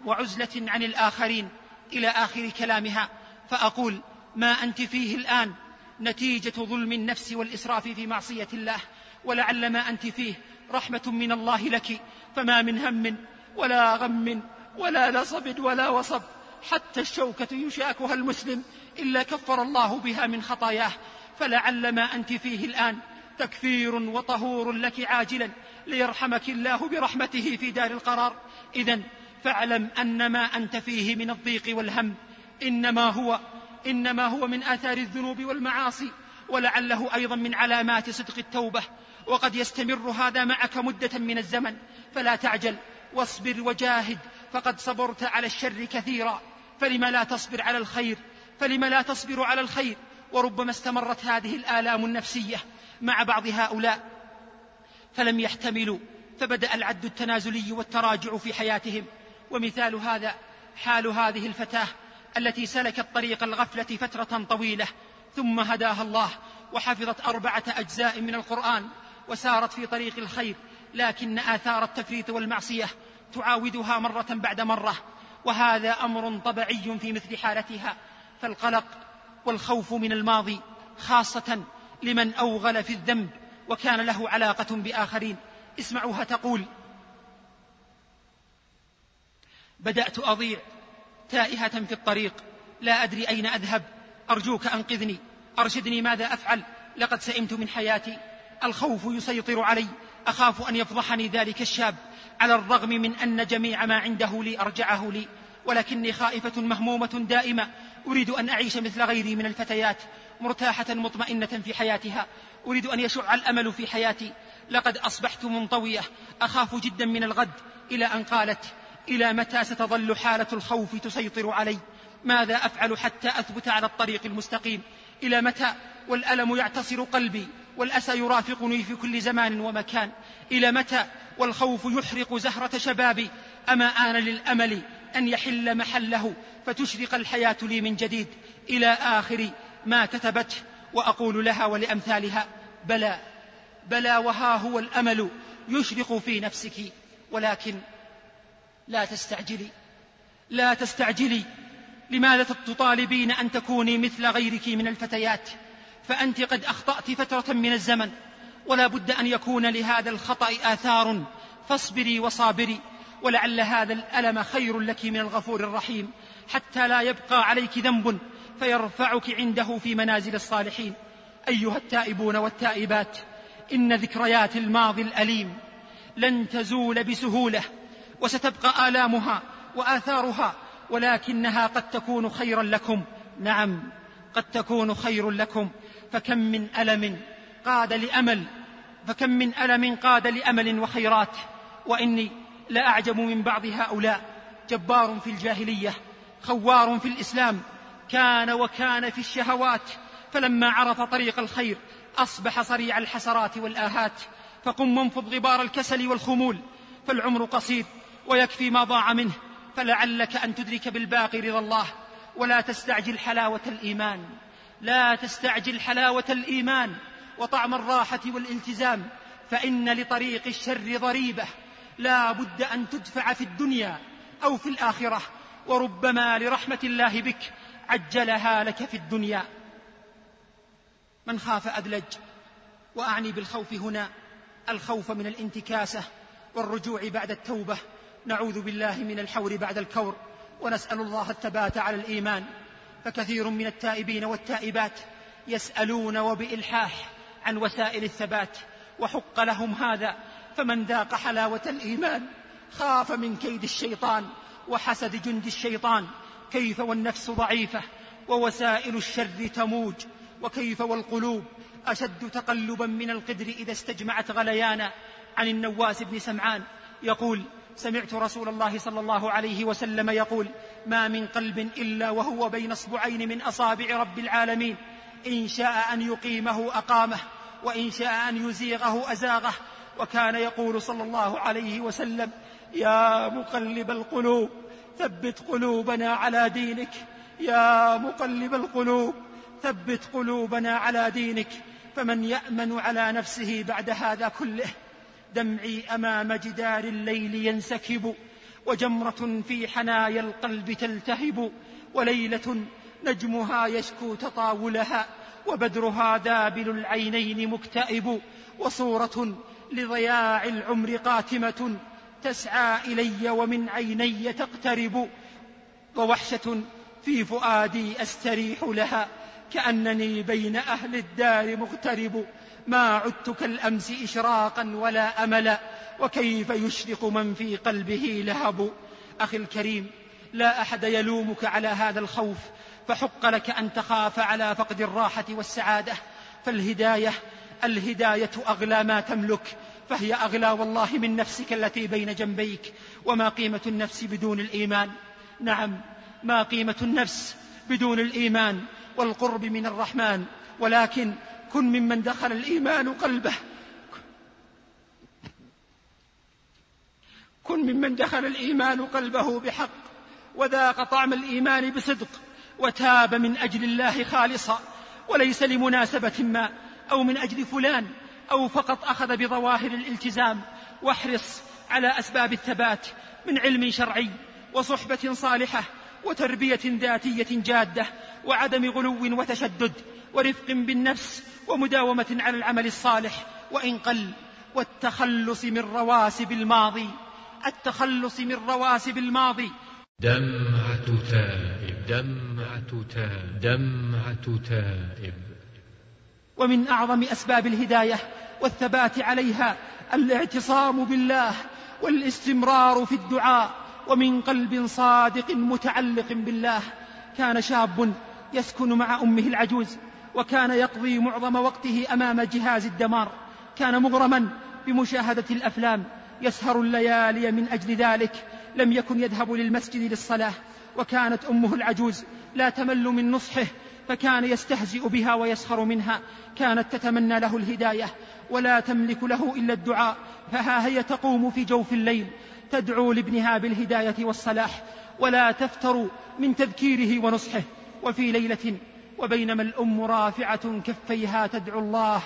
وعزلة عن الآخرين إلى آخر كلامها. فأقول ما أنت فيه الآن؟ نتيجة ظلم النفس والإسراف في معصية الله. ولعل ما أنت فيه رحمة من الله لك فما من هم ولا غم ولا نصب ولا وصب حتى الشوكة يشاكها المسلم إلا كفر الله بها من خطاياه. فلعل ما أنت فيه الآن تكفير وطهور لك عاجلا ليرحمك الله برحمته في دار القرار. إذا فاعلم أن ما أنت فيه من الضيق والهم إنما هو إنما هو من آثار الذنوب والمعاصي ولعله أيضا من علامات صدق التوبة. وقد يستمر هذا معك مدة من الزمن. فلا تعجل واصبر وجاهد. فقد صبرت على الشر كثيرا. فلم لا تصبر على الخير؟ فلم لا تصبر على الخير؟ وربما استمرت هذه الآلام النفسية مع بعض هؤلاء. فلم يحتملوا فبدأ العد التنازلي والتراجع في حياتهم. ومثال هذا حال هذه الفتاة التي سلكت طريق الغفلة فترة طويلة ثم هداها الله وحفظت أربعة أجزاء من القرآن. وسارت في طريق الخير لكن آثار التفريط والمعصية تعاودها مرة بعد مرة وهذا أمر طبيعي في مثل حالتها فالقلق والخوف من الماضي خاصة لمن أوغل في الذنب وكان له علاقة بآخرين. اسمعوها تقول بدأت أضيع تائهة في الطريق لا أدري أين أذهب أرجوك أنقذني أرشدني ماذا أفعل؟ لقد سئمت من حياتي. الخوف يسيطر علي. أخاف أن يفضحني ذلك الشاب على الرغم من أن جميع ما عنده لي أرجعه لي. ولكني خائفة مهمومة دائمة. أريد أن أعيش مثل غيري من الفتيات مرتاحة مطمئنة في حياتها. أريد أن يشع الأمل في حياتي. لقد أصبحت منطوية. أخاف جدا من الغد. إلى أن قالت إلى متى ستظل حالة الخوف تسيطر علي؟ ماذا أفعل حتى أثبت على الطريق المستقيم؟ إلى متى؟ والألم يعتصر قلبي والأسى يرافقني في كل زمان ومكان. إلى متى؟ والخوف يحرق زهرة شبابي. أما آن للأمل أن يحل محله فتشرق الحياة لي من جديد. إلى آخر ما كتبته وأقول لها ولأمثالها بلى بلى وها هو الأمل يشرق في نفسك ولكن لا تستعجلي لا تستعجلي. لماذا تطالبين أن تكوني مثل غيرك من الفتيات؟ فأنت قد أخطأت فترة من الزمن ولا بد أن يكون لهذا الخطأ آثار. فاصبري وصابري ولعل هذا الألم خير لك من الغفور الرحيم. حتى لا يبقى عليك ذنب فيرفعك عنده في منازل الصالحين. أيها التائبون والتائبات إن ذكريات الماضي الأليم لن تزول بسهولة وستبقى آلامها وآثارها ولكنها قد تكون خيرا لكم. نعم قد تكون خير لكم. فكم من ألم قاد لأمل فكم من ألم قاد لأمل وخيرات. وإني لأعجب من بعض هؤلاء. جبار في الجاهلية خوار في الإسلام كان وكان في الشهوات. فلما عرف طريق الخير أصبح صريع الحسرات والآهات. فقم وانفض غبار الكسل والخمول. فالعمر قصير ويكفي ما ضاع منه. فلعلك أن تدرك بالباقي رضا الله ولا تستعجل حلاوة الإيمان. لا تستعجل حلاوة الإيمان وطعم الراحة والالتزام فإن لطريق الشر ضريبة. لا بد أن تدفع في الدنيا أو في الآخرة وربما لرحمة الله بك عجلها لك في الدنيا. من خاف أدلج وأعني بالخوف هنا الخوف من الانتكاسة والرجوع بعد التوبة. نعوذ بالله من الحور بعد الكور ونسأل الله الثبات على الإيمان. فكثير من التائبين والتائبات يسألون وبإلحاح عن وسائل الثبات وحق لهم هذا. فمن ذاق حلاوة الإيمان خاف من كيد الشيطان وحسد جند الشيطان. كيف والنفس ضعيفة ووسائل الشر تموج وكيف والقلوب أشد تقلبا من القدر إذا استجمعت غليانا. عن النواس بن سمعان يقول سمعت رسول الله صلى الله عليه وسلم يقول ما من قلب إلا وهو بين أصبعين من أصابع رب العالمين. إن شاء أن يقيمه أقامه وإن شاء أن يزيغه أزاغه. وكان يقول صلى الله عليه وسلم يا مقلب القلوب ثبت قلوبنا على دينك. يا مقلب القلوب ثبت قلوبنا على دينك. فمن يأمن على نفسه بعد هذا كله دمعي أمام جدار الليل ينسكب وجمرة في حنايا القلب تلتهب وليلة نجمها يشكو تطاولها وبدرها ذابل العينين مكتئب وصورة لضياع العمر قاتمة تسعى إلي ومن عيني تقترب ووحشة في فؤادي أستريح لها كأنني بين أهل الدار مغترب. ما عدت كالامس اشراقا ولا املا وكيف يشرق من في قلبه لهب؟ أخي الكريم لا أحد يلومك على هذا الخوف فحق لك أن تخاف على فقد الراحة والسعادة. فالهداية الهداية أغلى ما تملك فهي أغلى والله من نفسك التي بين جنبيك. وما قيمة النفس بدون الإيمان؟ نعم ما قيمة النفس بدون الإيمان والقرب من الرحمن. ولكن كن ممن دخل الإيمان قلبه. كن ممن دخل الإيمان قلبه بحق وذاق طعم الإيمان بصدق وتاب من أجل الله خالصا وليس لمناسبة ما أو من أجل فلان أو فقط أخذ بظواهر الالتزام. واحرص على أسباب الثبات من علم شرعي وصحبة صالحة وتربية ذاتية جادة وعدم غلو وتشدد ورفق بالنفس ومداومة على العمل الصالح وان قل والتخلص من رواسب الماضي التخلص من رواسب الماضي. دمعة تائب دمعة تائب دمعة تائب. ومن أعظم أسباب الهداية والثبات عليها الاعتصام بالله والاستمرار في الدعاء ومن قلب صادق متعلق بالله كان شاب يسكن مع أمه العجوز وكان يقضي معظم وقته أمام جهاز الدمار كان مغرما بمشاهدة الأفلام يسهر الليالي من أجل ذلك لم يكن يذهب للمسجد للصلاة وكانت أمه العجوز لا تمل من نصحه فكان يستهزئ بها ويسخر منها كانت تتمنى له الهداية ولا تملك له إلا الدعاء فها هي تقوم في جوف الليل تدعو لابنها بالهداية والصلاح ولا تفتر من تذكيره ونصحه. وفي ليلة وبينما الأم رافعة كفيها تدعو الله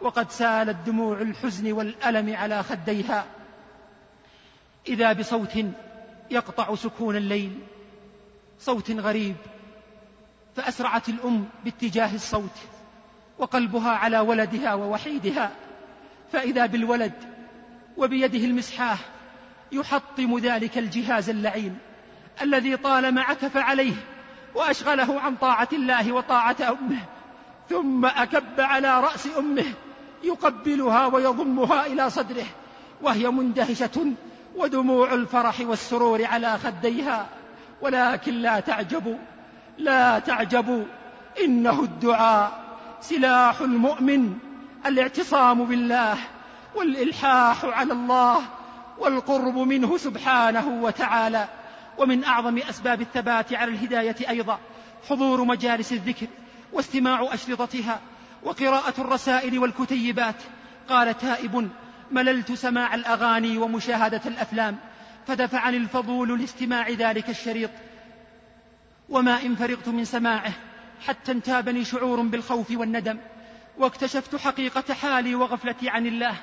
وقد سالت دموع الحزن والألم على خديها. إذا بصوت يقطع سكون الليل صوت غريب فأسرعت الأم باتجاه الصوت وقلبها على ولدها ووحيدها. فإذا بالولد وبيده المسحاه يحطم ذلك الجهاز اللعين الذي طالما عكف عليه وأشغله عن طاعة الله وطاعة أمه ثم أكب على رأس أمه يقبلها ويضمها إلى صدره وهي مندهشة ودموع الفرح والسرور على خديها ولكن لا تعجبوا لا تعجبوا إنه الدعاء سلاح المؤمن الاعتصام بالله والإلحاح على الله والقرب منه سبحانه وتعالى. ومن أعظم أسباب الثبات على الهداية أيضا حضور مجالس الذكر واستماع أشرطتها وقراءة الرسائل والكتيبات. قال تائب مللت سماع الأغاني ومشاهدة الأفلام فدفعني الفضول لاستماع ذلك الشريط. وما إن فرغت من سماعه حتى انتابني شعور بالخوف والندم واكتشفت حقيقة حالي وغفلتي عن الله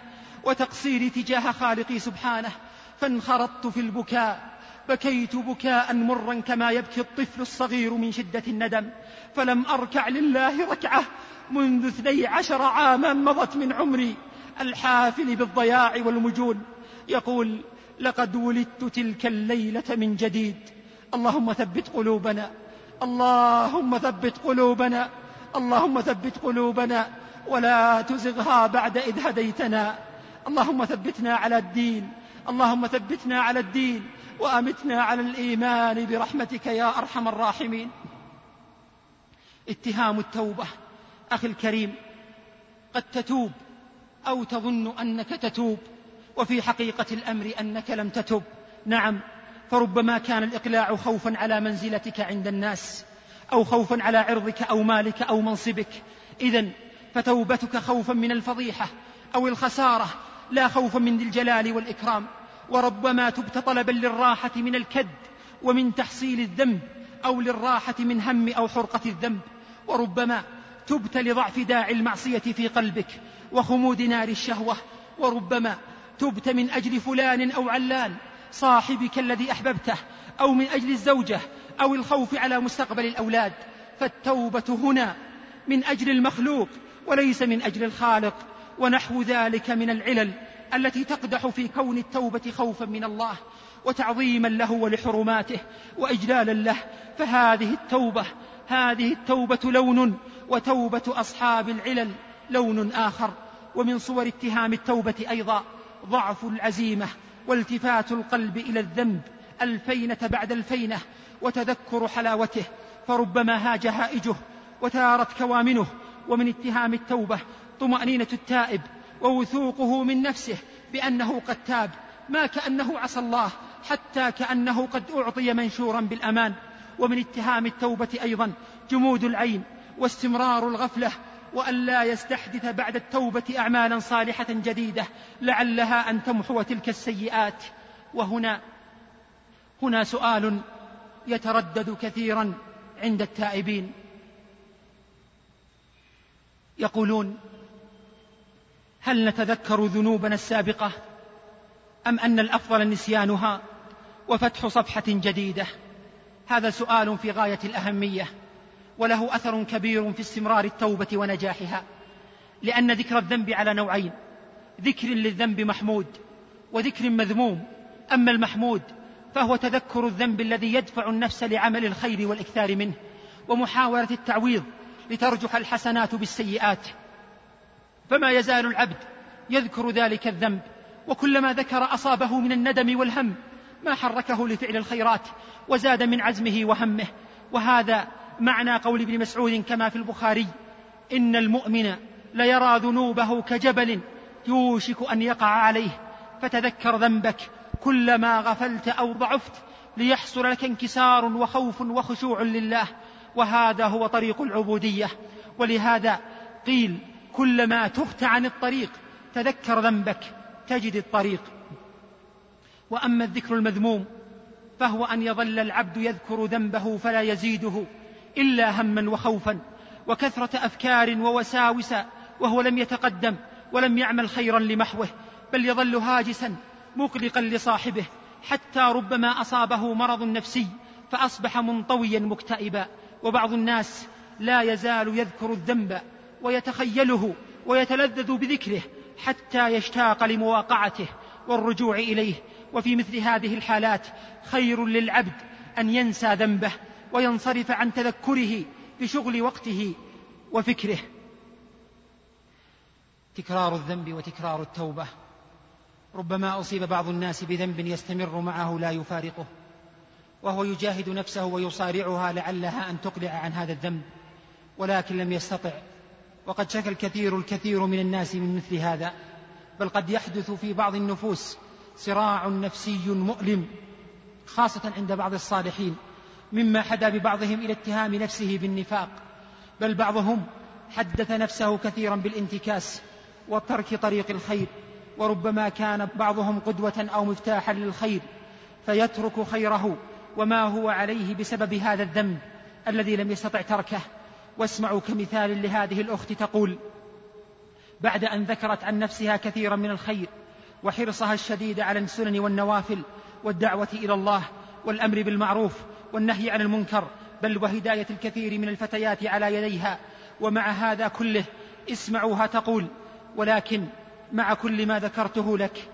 وتقصيري تجاه خالقي سبحانه فانخرطت في البكاء. بكيت بكاء مرا كما يبكي الطفل الصغير من شدة الندم. فلم أركع لله ركعة منذ اثني عشر عاما مضت من عمري الحافل بالضياع والمجون. يقول لقد ولدت تلك الليلة من جديد. اللهم ثبت قلوبنا. اللهم ثبت قلوبنا. اللهم ثبت قلوبنا. ولا تزغها بعد إذ هديتنا. اللهم ثبتنا على الدين اللهم ثبتنا على الدين وأمتنا على الإيمان برحمتك يا أرحم الراحمين. اتهام التوبة أخي الكريم قد تتوب أو تظن أنك تتوب وفي حقيقة الأمر أنك لم تتب. نعم فربما كان الإقلاع خوفا على منزلتك عند الناس أو خوفا على عرضك أو مالك أو منصبك. إذا فتوبتك خوفا من الفضيحة أو الخسارة لا خوفا من ذي الجلال والإكرام وربما تبت طلبا للراحة من الكد ومن تحصيل الذنب أو للراحة من هم أو حرقة الذنب وربما تبت لضعف داعي المعصية في قلبك وخمود نار الشهوة وربما تبت من أجل فلان أو علان صاحبك الذي أحببته أو من أجل الزوجة أو الخوف على مستقبل الأولاد. فالتوبة هنا من أجل المخلوق وليس من أجل الخالق. ونحو ذلك من العلل التي تقدح في كون التوبة خوفا من الله وتعظيما له ولحرماته وإجلالا له. فهذه التوبة هذه التوبة لون وتوبة أصحاب العلل لون آخر. ومن صور اتهام التوبة أيضا ضعف العزيمة والتفات القلب إلى الذنب الفينة بعد الفينة وتذكر حلاوته. فربما هاج هائجه وثارت كوامنه. ومن اتهام التوبة طمأنينة التائب ووثوقه من نفسه بأنه قد تاب ما كأنه عصى الله حتى كأنه قد أعطي منشورا بالأمان. ومن اتهام التوبة أيضا جمود العين واستمرار الغفلة وأن لا يستحدث بعد التوبة أعمالا صالحة جديدة لعلها أن تمحو تلك السيئات. وهنا هنا سؤال يتردد كثيرا عند التائبين. يقولون هل نتذكر ذنوبنا السابقة أم أن الأفضل نسيانها وفتح صفحة جديدة؟ هذا سؤال في غاية الأهمية وله أثر كبير في استمرار التوبة ونجاحها لأن ذكر الذنب على نوعين ذكر للذنب محمود وذكر مذموم أما المحمود فهو تذكر الذنب الذي يدفع النفس لعمل الخير والإكثار منه ومحاولة التعويض لترجح الحسنات بالسيئات. فما يزال العبد يذكر ذلك الذنب وكلما ذكر أصابه من الندم والهم ما حركه لفعل الخيرات وزاد من عزمه وهمه. وهذا معنى قول ابن مسعود كما في البخاري إن المؤمن ليرى ذنوبه كجبل يوشك أن يقع عليه فتذكر ذنبك كلما غفلت أو ضعفت ليحصل لك انكسار وخوف وخشوع لله. وهذا هو طريق العبودية. ولهذا قيل كلما تهت عن الطريق تذكر ذنبك تجد الطريق. وأما الذكر المذموم فهو أن يظل العبد يذكر ذنبه فلا يزيده إلا هما وخوفا وكثرة أفكار ووساوس وهو لم يتقدم ولم يعمل خيرا لمحوه بل يظل هاجسا مقلقا لصاحبه حتى ربما أصابه مرض نفسي فأصبح منطويا مكتئبا. وبعض الناس لا يزال يذكر الذنب ويتخيله ويتلذذ بذكره حتى يشتاق لمواقعته والرجوع إليه. وفي مثل هذه الحالات خير للعبد أن ينسى ذنبه وينصرف عن تذكره بشغل وقته وفكره. تكرار الذنب وتكرار التوبة. ربما أصيب بعض الناس بذنب يستمر معه لا يفارقه وهو يجاهد نفسه ويصارعها لعلها أن تقلع عن هذا الذنب ولكن لم يستطع وقد شكى الكثير الكثير من الناس من مثل هذا بل قد يحدث في بعض النفوس صراع نفسي مؤلم خاصة عند بعض الصالحين مما حدا ببعضهم إلى اتهام نفسه بالنفاق بل بعضهم حدث نفسه كثيرا بالانتكاس وترك طريق الخير وربما كان بعضهم قدوة أو مفتاحا للخير فيترك خيره وما هو عليه بسبب هذا الذنب الذي لم يستطع تركه. واسمعوا كمثال لهذه الأخت تقول بعد أن ذكرت عن نفسها كثيرا من الخير وحرصها الشديد على السنن والنوافل والدعوة إلى الله والأمر بالمعروف والنهي عن المنكر بل وهداية الكثير من الفتيات على يديها ومع هذا كله اسمعوها تقول ولكن مع كل ما ذكرته لك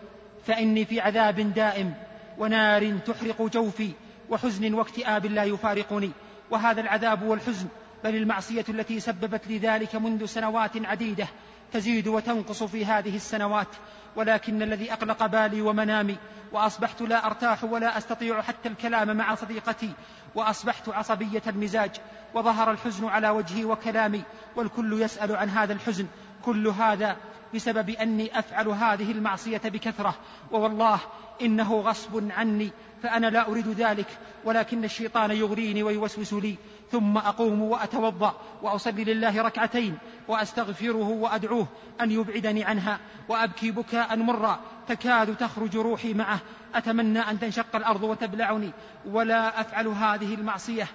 فإني في عذاب دائم ونار تحرق جوفي وحزن واكتئاب لا يفارقني وهذا العذاب والحزن بل المعصية التي سببت لي ذلك منذ سنوات عديدة تزيد وتنقص في هذه السنوات ولكن الذي أقلق بالي ومنامي وأصبحت لا أرتاح ولا أستطيع حتى الكلام مع صديقتي وأصبحت عصبية المزاج وظهر الحزن على وجهي وكلامي والكل يسأل عن هذا الحزن كل هذا بسبب أني أفعل هذه المعصية بكثرة ووالله إنه غصب عني فأنا لا أريد ذلك ولكن الشيطان يغريني ويوسوس لي ثم أقوم وأتوضأ وأصلي لله ركعتين وأستغفره وأدعوه أن يبعدني عنها وأبكي بكاء مرا تكاد تخرج روحي معه. أتمنى أن تنشق الأرض وتبلعني ولا أفعل هذه المعصية.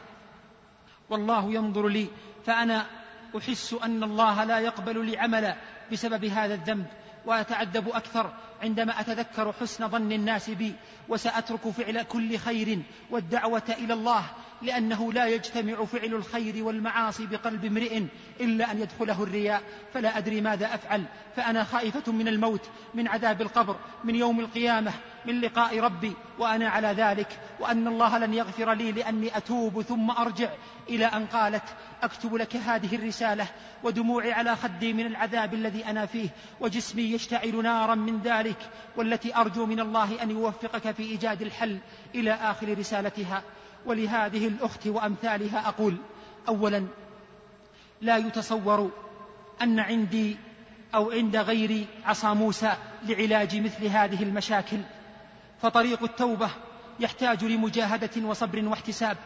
والله ينظر لي فأنا أحس أن الله لا يقبل لي عملا بسبب هذا الذنب وأتعذب أكثر عندما أتذكر حسن ظن الناس بي وسأترك فعل كل خير والدعوة إلى الله لأنه لا يجتمع فعل الخير والمعاصي بقلب امرئ إلا أن يدخله الرياء. فلا أدري ماذا أفعل. فأنا خائفة من الموت من عذاب القبر من يوم القيامة من لقاء ربي. وأنا على ذلك وأن الله لن يغفر لي لأني أتوب ثم أرجع. إلى أن قالت أكتب لك هذه الرسالة ودموعي على خدي من العذاب الذي أنا فيه وجسمي يشتعل نارا من ذلك. والتي أرجو من الله أن يوفقك في إيجاد الحل إلى آخر رسالتها. ولهذه الأخت وأمثالها أقول أولا لا يتصور أن عندي أو عند غيري عصا موسى لعلاج مثل هذه المشاكل. فطريق التوبة يحتاج لمجاهدة وصبر واحتساب.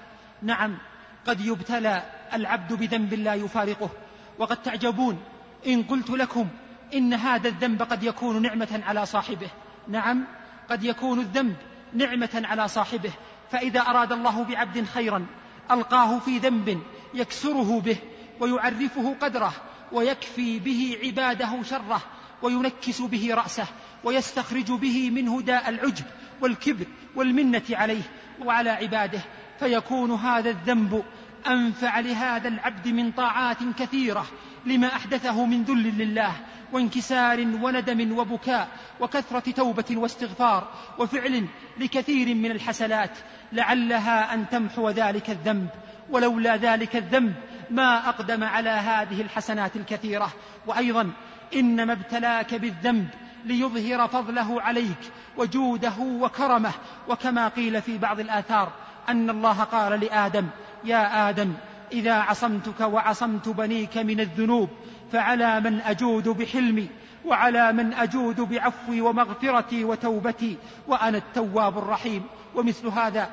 نعم قد يبتلى العبد بذنب لا يفارقه وقد تعجبون إن قلت لكم إن هذا الذنب قد يكون نعمة على صاحبه. نعم قد يكون الذنب نعمة على صاحبه. فإذا أراد الله بعبد خيرا ألقاه في ذنب يكسره به ويعرفه قدره ويكفي به عباده شره وينكس به رأسه ويستخرج به منه داء العجب والكبر والمنة عليه وعلى عباده. فيكون هذا الذنب أنفع لهذا العبد من طاعات كثيرة لما أحدثه من ذل لله وانكسار وندم وبكاء وكثرة توبة واستغفار وفعل لكثير من الحسنات لعلها أن تمحو ذلك الذنب ولولا ذلك الذنب ما أقدم على هذه الحسنات الكثيرة. وأيضا إنما ابتلاك بالذنب ليظهر فضله عليك وجوده وكرمه. وكما قيل في بعض الآثار أن الله قال لآدم يا آدم إذا عصمتك وعصمت بنيك من الذنوب فعلى من أجود بحلمي وعلى من أجود بعفوي ومغفرتي وتوبتي وأنا التواب الرحيم ومثل هذا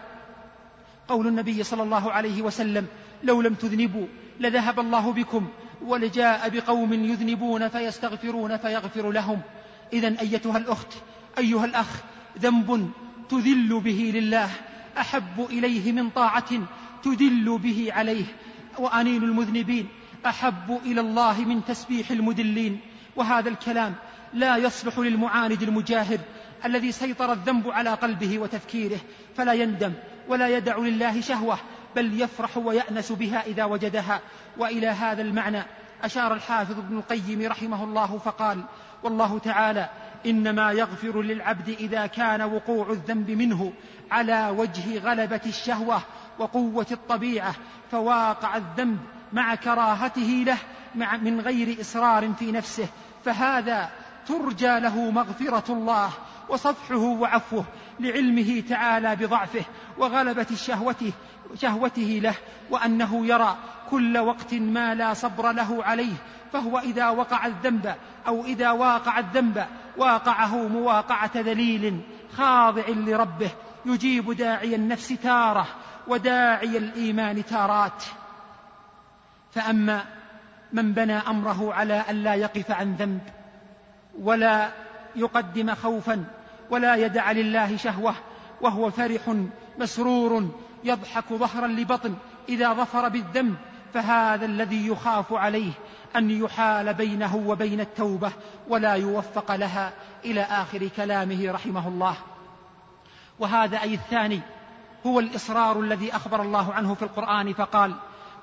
قول النبي صلى الله عليه وسلم لو لم تذنبوا لذهب الله بكم ولجاء بقوم يذنبون فيستغفرون فيغفر لهم. إذا أيتها الأخت أيها الأخ ذنب تذل به لله أحب إليه من طاعة تدل به عليه وأنين المذنبين. أحب إلى الله من تسبيح المدلين وهذا الكلام لا يصلح للمعاند المجاهر الذي سيطر الذنب على قلبه وتفكيره فلا يندم ولا يدع لله شهوة بل يفرح ويأنس بها إذا وجدها. وإلى هذا المعنى أشار الحافظ ابن القيم رحمه الله فقال والله تعالى إنما يغفر للعبد إذا كان وقوع الذنب منه على وجه غلبة الشهوة وقوة الطبيعة فواقع الذنب مع كراهته له مع من غير إصرار في نفسه فهذا ترجى له مغفرة الله وصفحه وعفوه لعلمه تعالى بضعفه وغلبة شهوته شهوته له وأنه يرى كل وقت ما لا صبر له عليه فهو إذا وقع الذنب أو إذا واقع الذنب واقعه مواقعة ذليل خاضع لربه يجيب داعي النفس تارة وداعي الإيمان تارات. فأما من بنى أمره على أن لا يقف عن ذنب ولا يقدم خوفا ولا يدع لله شهوة وهو فرح مسرور يضحك ظهرا لبطن إذا ظفر بالذنب فهذا الذي يخاف عليه أن يحال بينه وبين التوبة ولا يوفق لها إلى آخر كلامه رحمه الله. وهذا أي الثاني هو الإصرار الذي أخبر الله عنه في القرآن فقال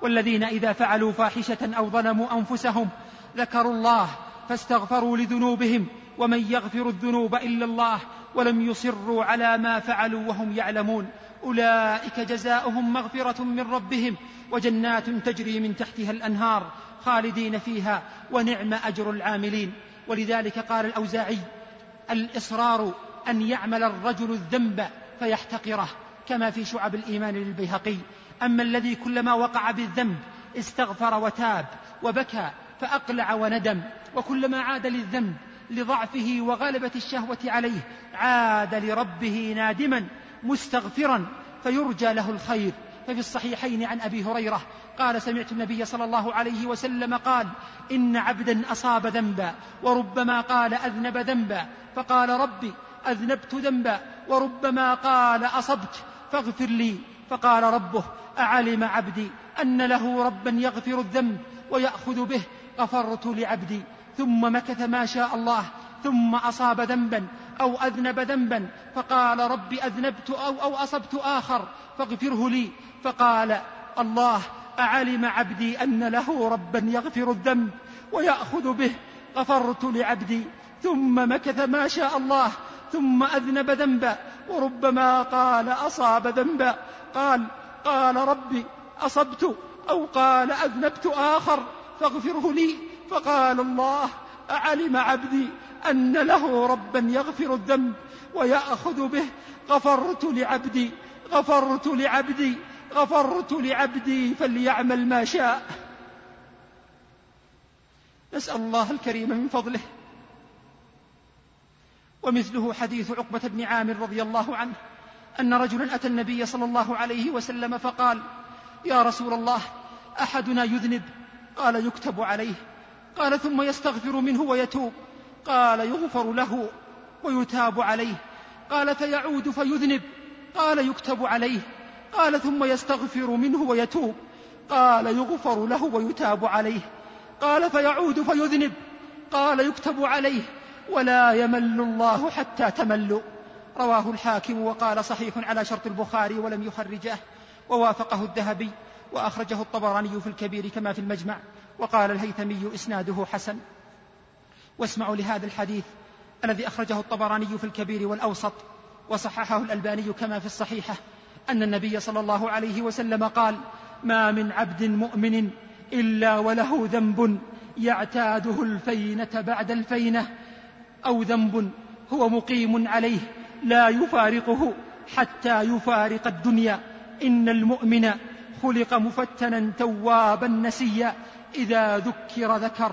والذين إذا فعلوا فاحشة أو ظلموا أنفسهم ذكروا الله فاستغفروا لذنوبهم ومن يغفر الذنوب إلا الله ولم يصروا على ما فعلوا وهم يعلمون أولئك جزاؤهم مغفرة من ربهم وجنات تجري من تحتها الأنهار خالدين فيها ونعم أجر العاملين ولذلك قال الأوزاعي الإصرار أن يعمل الرجل الذنب فيحتقره كما في شعب الإيمان للبيهقي أما الذي كلما وقع بالذنب استغفر وتاب وبكى فأقلع وندم وكلما عاد للذنب لضعفه وغلبة الشهوة عليه عاد لربه نادما مستغفرا فيرجى له الخير. ففي الصحيحين عن أبي هريرة قال سمعت النبي صلى الله عليه وسلم قال إن عبدا أصاب ذنبا وربما قال أذنب ذنبا فقال ربي أذنبت ذنبا وربما قال أصبت فاغفر لي. فقال ربه أعلم عبدي أن له ربا يغفر الذنب ويأخذ به غفرت لعبدي. ثم مكث ما شاء الله ثم أصاب ذنبا أو أذنب ذنبا فقال رب أذنبت أو, أو أصبت آخر فاغفره لي. فقال الله أعلم عبدي أن له ربا يغفر الذنب ويأخذ به غفرت لعبدي. ثم مكث ما شاء الله ثم أذنب ذنبا وربما قال أصاب ذنبا. قال قال ربي أصبت أو قال أذنبت آخر فاغفره لي فقال الله أعلم عبدي أن له ربا يغفر الذنب ويأخذ به غفرت لعبدي غفرت لعبدي غفرت لعبدي فليعمل ما شاء نسأل الله الكريم من فضله ومثله حديث عقبة بن عامر رضي الله عنه أن رجلا أتى النبي صلى الله عليه وسلم فقال يا رسول الله أحدنا يذنب. قال يكتب عليه. قال ثم يستغفر منه ويتوب. قال يغفر له ويتاب عليه. قال فيعود فيذنب. قال يكتب عليه. قال ثم يستغفر منه ويتوب. قال يغفر له ويتاب عليه. قال فيعود فيذنب. قال يكتب عليه. ولا يمل الله حتى تملوا. رواه الحاكم وقال صحيح على شرط البخاري ولم يخرجه ووافقه الذهبي وأخرجه الطبراني في الكبير كما في المجمع وقال الهيثمي إسناده حسن. واسمعوا لهذا الحديث الذي أخرجه الطبراني في الكبير والأوسط وصححه الألباني كما في الصحيحة أن النبي صلى الله عليه وسلم قال ما من عبد مؤمن إلا وله ذنب يعتاده الفينة بعد الفينة أو ذنب هو مقيم عليه لا يفارقه حتى يفارق الدنيا. إن المؤمن خلق مفتنا توابا نسيا إذا ذكر ذكر.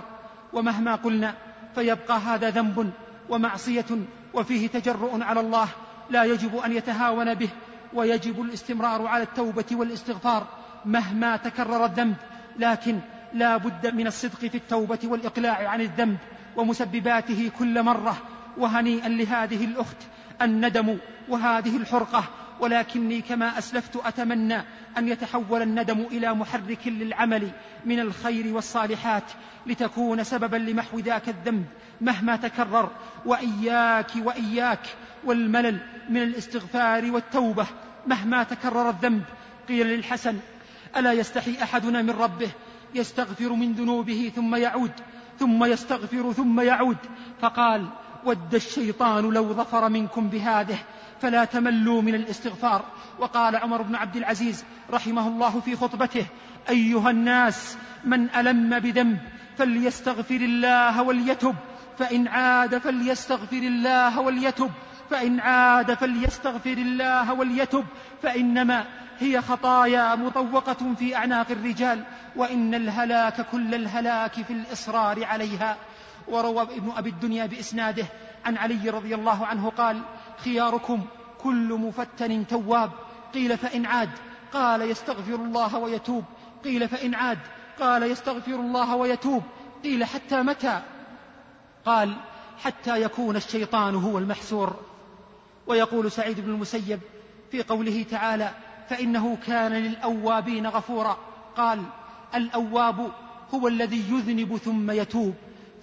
ومهما قلنا فيبقى هذا ذنب ومعصية وفيه تجرؤ على الله لا يجب أن يتهاون به ويجب الاستمرار على التوبة والاستغفار مهما تكرر الذنب. لكن لا بد من الصدق في التوبة والإقلاع عن الذنب ومسبباته كل مرة. وهنيئا لهذه الأخت الندم وهذه الحرقة ولكني كما أسلفت أتمنى أن يتحول الندم إلى محرك للعمل من الخير والصالحات لتكون سببا لمحو ذاك الذنب مهما تكرر. وإياك وإياك والملل من الاستغفار والتوبة مهما تكرر الذنب. قيل للحسن ألا يستحي أحدنا من ربه يستغفر من ذنوبه ثم يعود ثم يستغفر ثم يعود؟ فقال ود الشيطان لو ظفر منكم بهذه فلا تملوا من الاستغفار. وقال عمر بن عبد العزيز رحمه الله في خطبته أيها الناس من ألم بذنب فليستغفر الله وليتب فإن عاد فليستغفر الله وليتب فإن عاد فليستغفر الله وليتب فإنما هي خطايا مطوقة في أعناق الرجال وإن الهلاك كل الهلاك في الإصرار عليها. وروى ابن أبي الدنيا بإسناده عن علي رضي الله عنه قال خياركم كل مفتن تواب قيل فإن عاد قال يستغفر الله ويتوب قيل فإن عاد قال يستغفر الله ويتوب قيل حتى متى؟ قال حتى يكون الشيطان هو المحسور ويقول سعيد بن المسيب في قوله تعالى فإنه كان للأوابين غفورا. قال الأواب هو الذي يذنب ثم يتوب.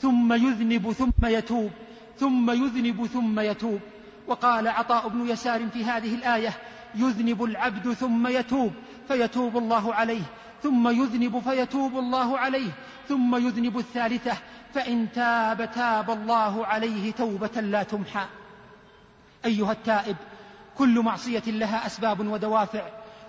ثم يذنب ثم يتوب ثم يذنب ثم يتوب. وقال عطاء بن يسار في هذه الآية يذنب العبد ثم يتوب فيتوب الله عليه ثم يذنب فيتوب الله عليه ثم يذنب الثالثة فإن تاب تاب الله عليه توبة لا تمحى. أيها التائب كل معصية لها أسباب ودوافع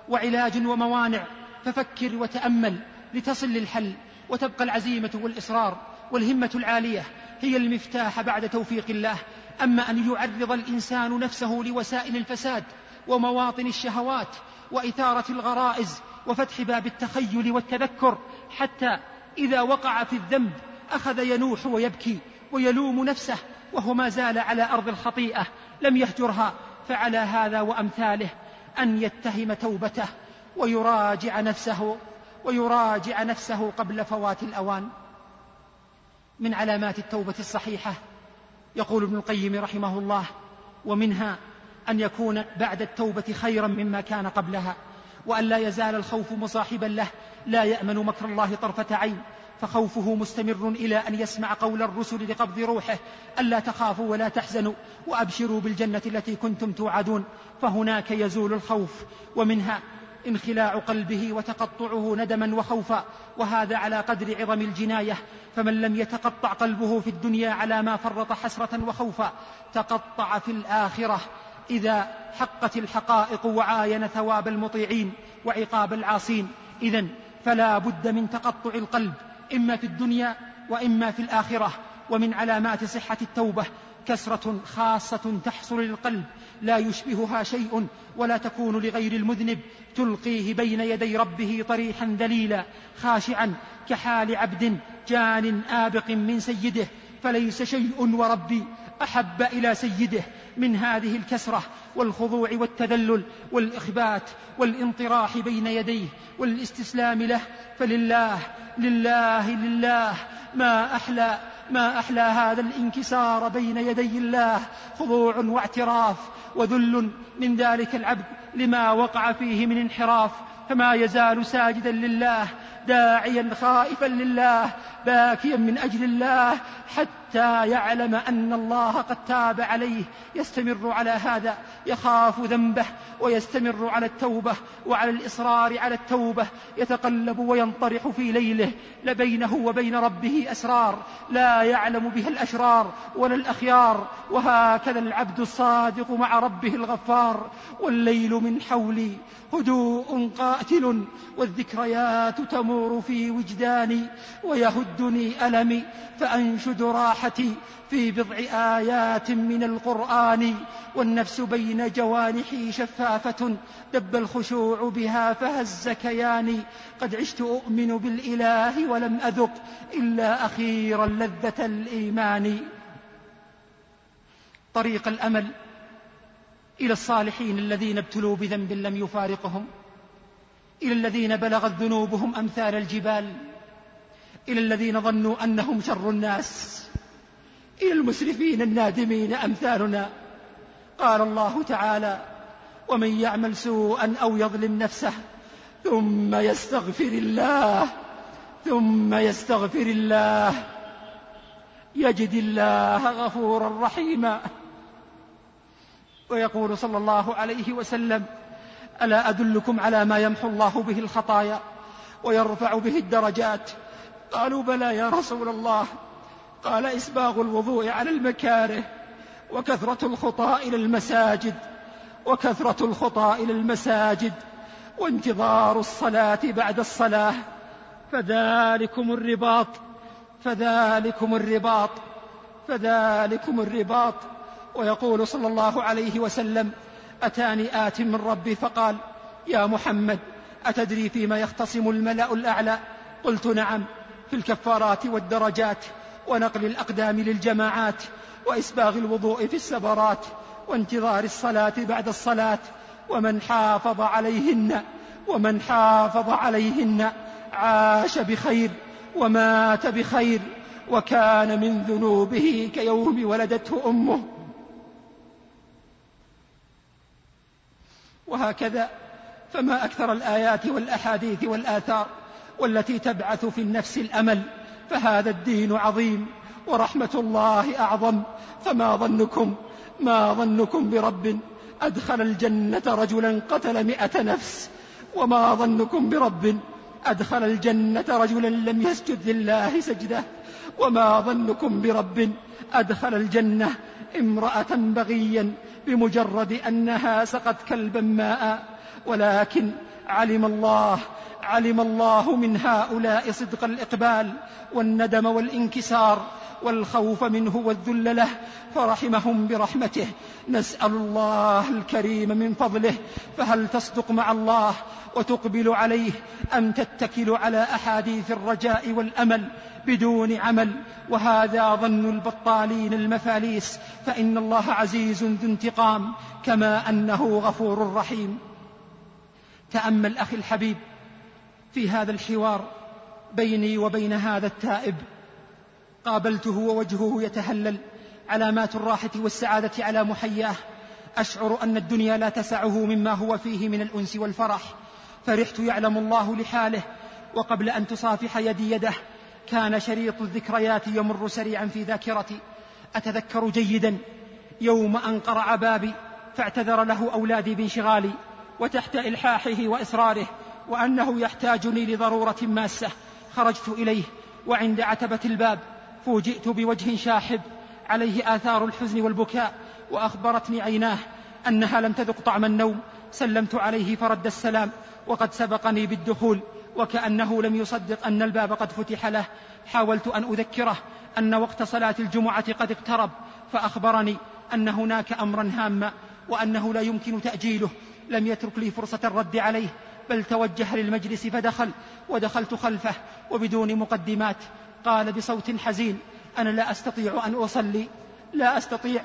وعلاج وموانع ففكر وتأمل لتصل للحل وتبقى العزيمة والإصرار. والهمة العالية هي المفتاح بعد توفيق الله. أما أن يعرض الإنسان نفسه لوسائل الفساد ومواطن الشهوات وإثارة الغرائز وفتح باب التخيل والتذكر حتى إذا وقع في الذنب أخذ ينوح ويبكي ويلوم نفسه وهو ما زال على أرض الخطيئة. لم يهجرها فعلى هذا وأمثاله أن يتهم توبته ويراجع نفسه ويراجع نفسه قبل فوات الأوان. من علامات التوبة الصحيحة. يقول ابن القيم رحمه الله ومنها أن يكون بعد التوبة خيرا مما كان قبلها وأن لا يزال الخوف مصاحبا له لا يأمن مكر الله طرفة عين فخوفه مستمر إلى أن يسمع قول الرسل لقبض روحه ألا تخافوا ولا تحزنوا وأبشروا بالجنة التي كنتم توعدون فهناك يزول الخوف. ومنها انخلاع قلبه وتقطعه ندما وخوفا وهذا على قدر عظم الجناية. فمن لم يتقطع قلبه في الدنيا على ما فرط حسرة وخوفا تقطع في الآخرة. إذا حقت الحقائق وعاين ثواب المطيعين وعقاب العاصين اذا فلا بد من تقطع القلب إما في الدنيا وإما في الآخرة. ومن علامات صحة التوبة كسرة خاصة تحصل للقلب لا يشبهها شيء ولا تكون لغير المذنب. تلقيه بين يدي ربه طريحا ذليلا خاشعا كحال عبد جان آبق من سيده. فليس شيء وربي أحب إلى سيده من هذه الكسرة والخضوع والتذلل والإخبات والانطراح بين يديه والاستسلام له. فلله لله لله ما أحلى ما أحلى هذا الانكسار بين يدي الله. خضوع واعتراف وذل من ذلك العبد لما وقع فيه من انحراف فما يزال ساجدا لله داعيا خائفا لله باكيا من أجل الله حتى يعلم أن الله قد تاب عليه. يستمر على هذا يخاف ذنبه ويستمر على التوبة وعلى الإصرار على التوبة. يتقلب وينطرح في ليله. لبينه وبين ربه أسرار. لا يعلم بها الأشرار ولا الأخيار. وهكذا العبد الصادق مع ربه الغفار. والليل من حولي هدوء قاتل. والذكريات تمور في وجداني. ويهدني ألمي. فأنشد راحتي في بضع آيات من القرآن والنفس بين جوانحي شفافة دب الخشوع بها فهز كياني. قد عشت أؤمن بالإله ولم أذق إلا أخيرا لذة الإيمان. طريق الأمل إلى الصالحين الذين ابتلوا بذنب لم يفارقهم إلى الذين بلغت ذنوبهم أمثال الجبال إلى الذين ظنوا أنهم شر الناس. إلى المسرفين النادمين أمثالنا. قال الله تعالى ومن يعمل سوءا أو يظلم نفسه ثم يستغفر الله ثم يستغفر الله يجد الله غفورا رحيما. ويقول صلى الله عليه وسلم ألا أدلكم على ما يمحو الله به الخطايا ويرفع به الدرجات؟ قالوا بلى يا رسول الله قال إسباغ الوضوء على المكاره وكثرة الخطى إلى المساجد وكثرة الخطى إلى المساجد وانتظار الصلاة بعد الصلاة فذلكم الرباط فذلكم الرباط فذلكم الرباط. ويقول صلى الله عليه وسلم أتاني آت من ربي؟ فقال يا محمد أتدري فيما يختصم الملأ الأعلى؟ قلت نعم في الكفارات والدرجات. ونقل الأقدام للجماعات وإسباغ الوضوء في السبرات وانتظار الصلاة بعد الصلاة ومن حافظ عليهن ومن حافظ عليهن عاش بخير ومات بخير وكان من ذنوبه كيوم ولدته أمه. وهكذا فما أكثر الآيات والأحاديث والآثار والتي تبعث في النفس الأمل فهذا الدين عظيم ورحمة الله أعظم. فما ظنكم؟ ما ظنكم برب أدخل الجنة رجلا قتل مئة نفس. وما ظنكم برب أدخل الجنة رجلا لم يسجد لله سجدة. وما ظنكم برب أدخل الجنة امرأة بغيا بمجرد أنها سقت كلبا ماء. ولكن علم الله علم الله من هؤلاء صدق الإقبال والندم والإنكسار والخوف منه والذل له فرحمهم برحمته. نسأل الله الكريم من فضله. فهل تصدق مع الله وتقبل عليه أم تتكل على أحاديث الرجاء والأمل بدون عمل؟ وهذا ظن البطالين المفاليس. فإن الله عزيز ذو انتقام كما أنه غفور رحيم. تأمل أخي الحبيب. في هذا الحوار بيني وبين هذا التائب. قابلته ووجهه يتهلل علامات الراحة والسعادة على محياه. أشعر أن الدنيا لا تسعه مما هو فيه من الأنس والفرح. فرحت يعلم الله لحاله وقبل أن تصافح يدي يده كان شريط الذكريات يمر سريعا في ذاكرتي. أتذكر جيدا يوم أن قرع بابي فاعتذر له أولادي بانشغالي وتحت إلحاحه وإصراره وأنه يحتاجني لضرورة ماسة. خرجت إليه وعند عتبة الباب فوجئت بوجه شاحب عليه آثار الحزن والبكاء وأخبرتني عيناه أنها لم تذق طعم النوم. سلمت عليه فرد السلام وقد سبقني بالدخول وكأنه لم يصدق أن الباب قد فتح له. حاولت أن أذكره أن وقت صلاة الجمعة قد اقترب فأخبرني أن هناك أمرا هاما وأنه لا يمكن تأجيله. لم يترك لي فرصة الرد عليه بل توجه للمجلس فدخل ودخلت خلفه وبدون مقدمات. قال بصوت حزين أنا لا أستطيع أن أصلي لا أستطيع.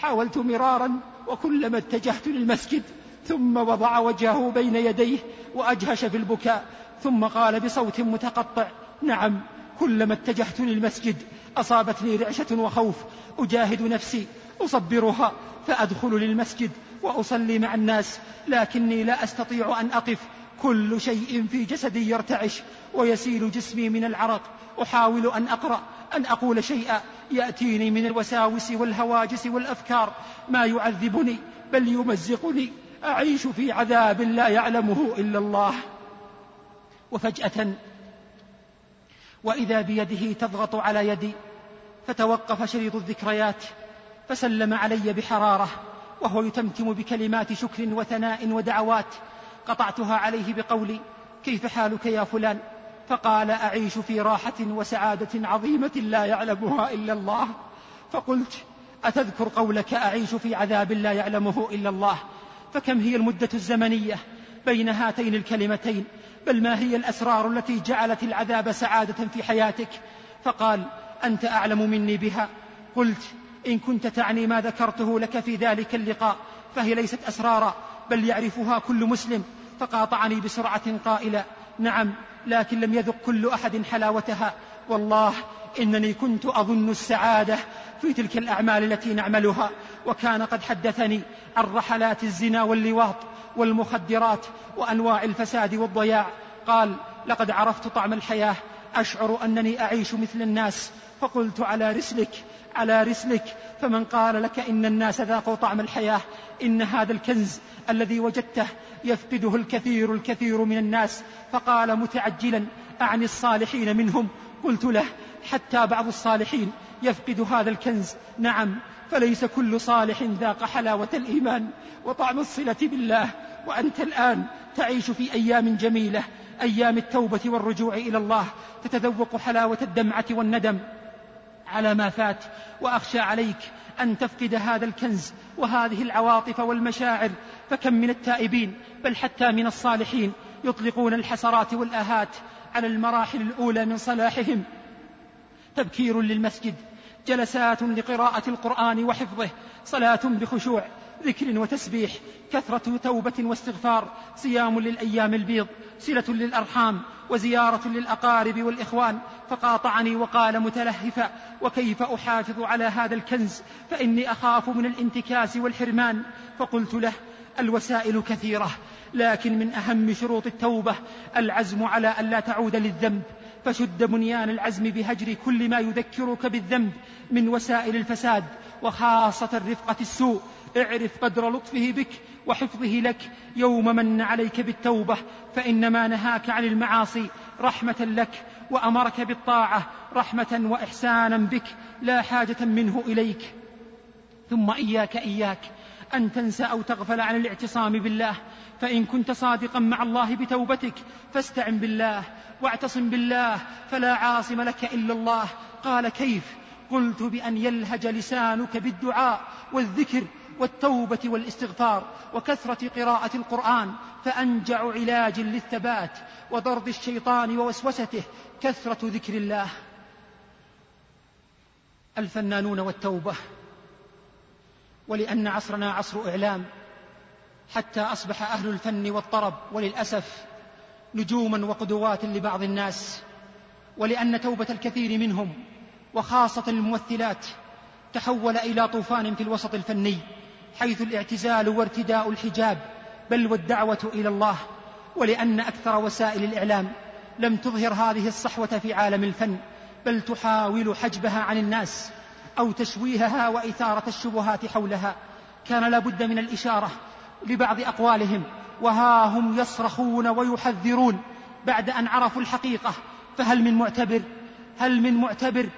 حاولت مرارا وكلما اتجهت للمسجد ثم وضع وجهه بين يديه وأجهش في البكاء. ثم قال بصوت متقطع نعم كلما اتجهت للمسجد أصابتني رعشة وخوف. أجاهد نفسي أصبرها فأدخل للمسجد وأصلي مع الناس لكني لا أستطيع أن أقف. كل شيء في جسدي يرتعش ويسيل جسمي من العرق. أحاول أن أقرأ أن أقول شيئا يأتيني من الوساوس والهواجس والأفكار. ما يعذبني بل يمزقني. أعيش في عذاب لا يعلمه إلا الله. وفجأة وإذا بيده تضغط على يدي فتوقف شريط الذكريات فسلم علي بحرارة وهو يتمتم بكلمات شكر وثناء ودعوات. قطعتها عليه بقولي كيف حالك يا فلان؟ فقال أعيش في راحة وسعادة عظيمة لا يعلمها إلا الله. فقلت أتذكر قولك أعيش في عذاب لا يعلمه إلا الله. فكم هي المدة الزمنية بين هاتين الكلمتين؟ بل ما هي الأسرار التي جعلت العذاب سعادة في حياتك؟ فقال أنت أعلم مني بها. قلت إن كنت تعني ما ذكرته لك في ذلك اللقاء فهي ليست أسرارا بل يعرفها كل مسلم فقاطعني بسرعة قائلا نعم لكن لم يذق كل أحد حلاوتها. والله إنني كنت أظن السعادة في تلك الأعمال التي نعملها. وكان قد حدثني عن رحلات الزنا واللواط والمخدرات وأنواع الفساد والضياع. قال لقد عرفت طعم الحياة أشعر أنني أعيش مثل الناس فقلت على رسلك على رسلك فمن قال لك إن الناس ذاقوا طعم الحياة إن هذا الكنز الذي وجدته يفقده الكثير الكثير من الناس. فقال متعجلا أعني الصالحين منهم؟ قلت له حتى بعض الصالحين يفقد هذا الكنز. نعم فليس كل صالح ذاق حلاوة الإيمان وطعم الصلة بالله. وأنت الآن تعيش في أيام جميلة أيام التوبة والرجوع إلى الله. تتذوق حلاوة الدمعة والندم. على ما فات وأخشى عليك أن تفقد هذا الكنز وهذه العواطف والمشاعر فكم من التائبين بل حتى من الصالحين يطلقون الحسرات والآهات على المراحل الأولى من صلاحهم. تبكير للمسجد جلسات لقراءة القرآن وحفظه صلاة بخشوع ذكر وتسبيح كثرة توبة واستغفار صيام للأيام البيض صلة للأرحام وزيارة للأقارب والإخوان فقاطعني وقال متلهفا وكيف أحافظ على هذا الكنز؟ فإني أخاف من الانتكاس والحرمان. فقلت له الوسائل كثيرة لكن من أهم شروط التوبة العزم على ألا تعود للذنب. فشد بنيان العزم بهجر كل ما يذكرك بالذنب من وسائل الفساد وخاصة رفقة السوء. اعرف قدر لطفه بك وحفظه لك. يوم من عليك بالتوبة فإنما نهاك عن المعاصي. رحمة لك وأمرك بالطاعة. رحمة وإحسانا بك. لا حاجة منه إليك. ثم إياك إياك أن تنسى أو تغفل عن الاعتصام بالله. فإن كنت صادقا مع الله بتوبتك فاستعن بالله واعتصم بالله فلا عاصم لك إلا الله. قال كيف؟ قلت بأن يلهج لسانك بالدعاء والذكر والتوبة والاستغفار وكثرة قراءة القرآن فأنجع علاج للثبات وضرب الشيطان ووسوسته كثرة ذكر الله. الفنانون والتوبة ولأن عصرنا عصر إعلام حتى أصبح أهل الفن والطرب وللأسف نجوما وقدوات لبعض الناس ولأن توبة الكثير منهم وخاصة الممثلات تحول إلى طوفان في الوسط الفني. حيث الاعتزال وارتداء الحجاب بل والدعوة إلى الله ولأن أكثر وسائل الإعلام لم تظهر هذه الصحوة في عالم الفن بل تحاول حجبها عن الناس أو تشويهها وإثارة الشبهات حولها. كان لابد من الإشارة لبعض أقوالهم وها هم يصرخون ويحذرون بعد أن عرفوا الحقيقة. فهل من معتبر؟ هل من معتبر؟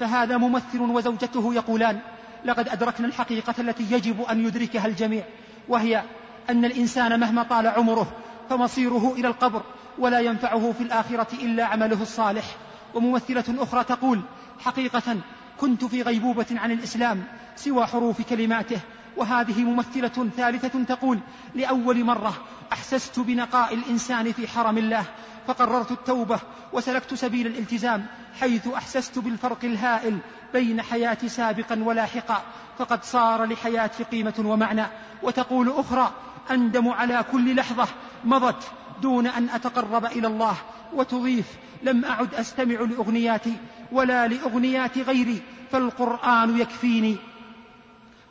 فهذا ممثل وزوجته يقولان لقد أدركنا الحقيقة التي يجب أن يدركها الجميع وهي أن الإنسان مهما طال عمره فمصيره إلى القبر ولا ينفعه في الآخرة إلا عمله الصالح. وممثلة أخرى تقول حقيقة كنت في غيبوبة عن الإسلام سوى حروف كلماته. وهذه ممثلة ثالثة تقول لأول مرة أحسست بنقاء الإنسان في حرم الله فقررت التوبة وسلكت سبيل الالتزام حيث أحسست بالفرق الهائل بين حياتي سابقا ولاحقا فقد صار لحياتي قيمة ومعنى. وتقول أخرى أندم على كل لحظة مضت دون أن أتقرب إلى الله وتضيف لم أعد أستمع لأغنياتي ولا لأغنيات غيري فالقرآن يكفيني.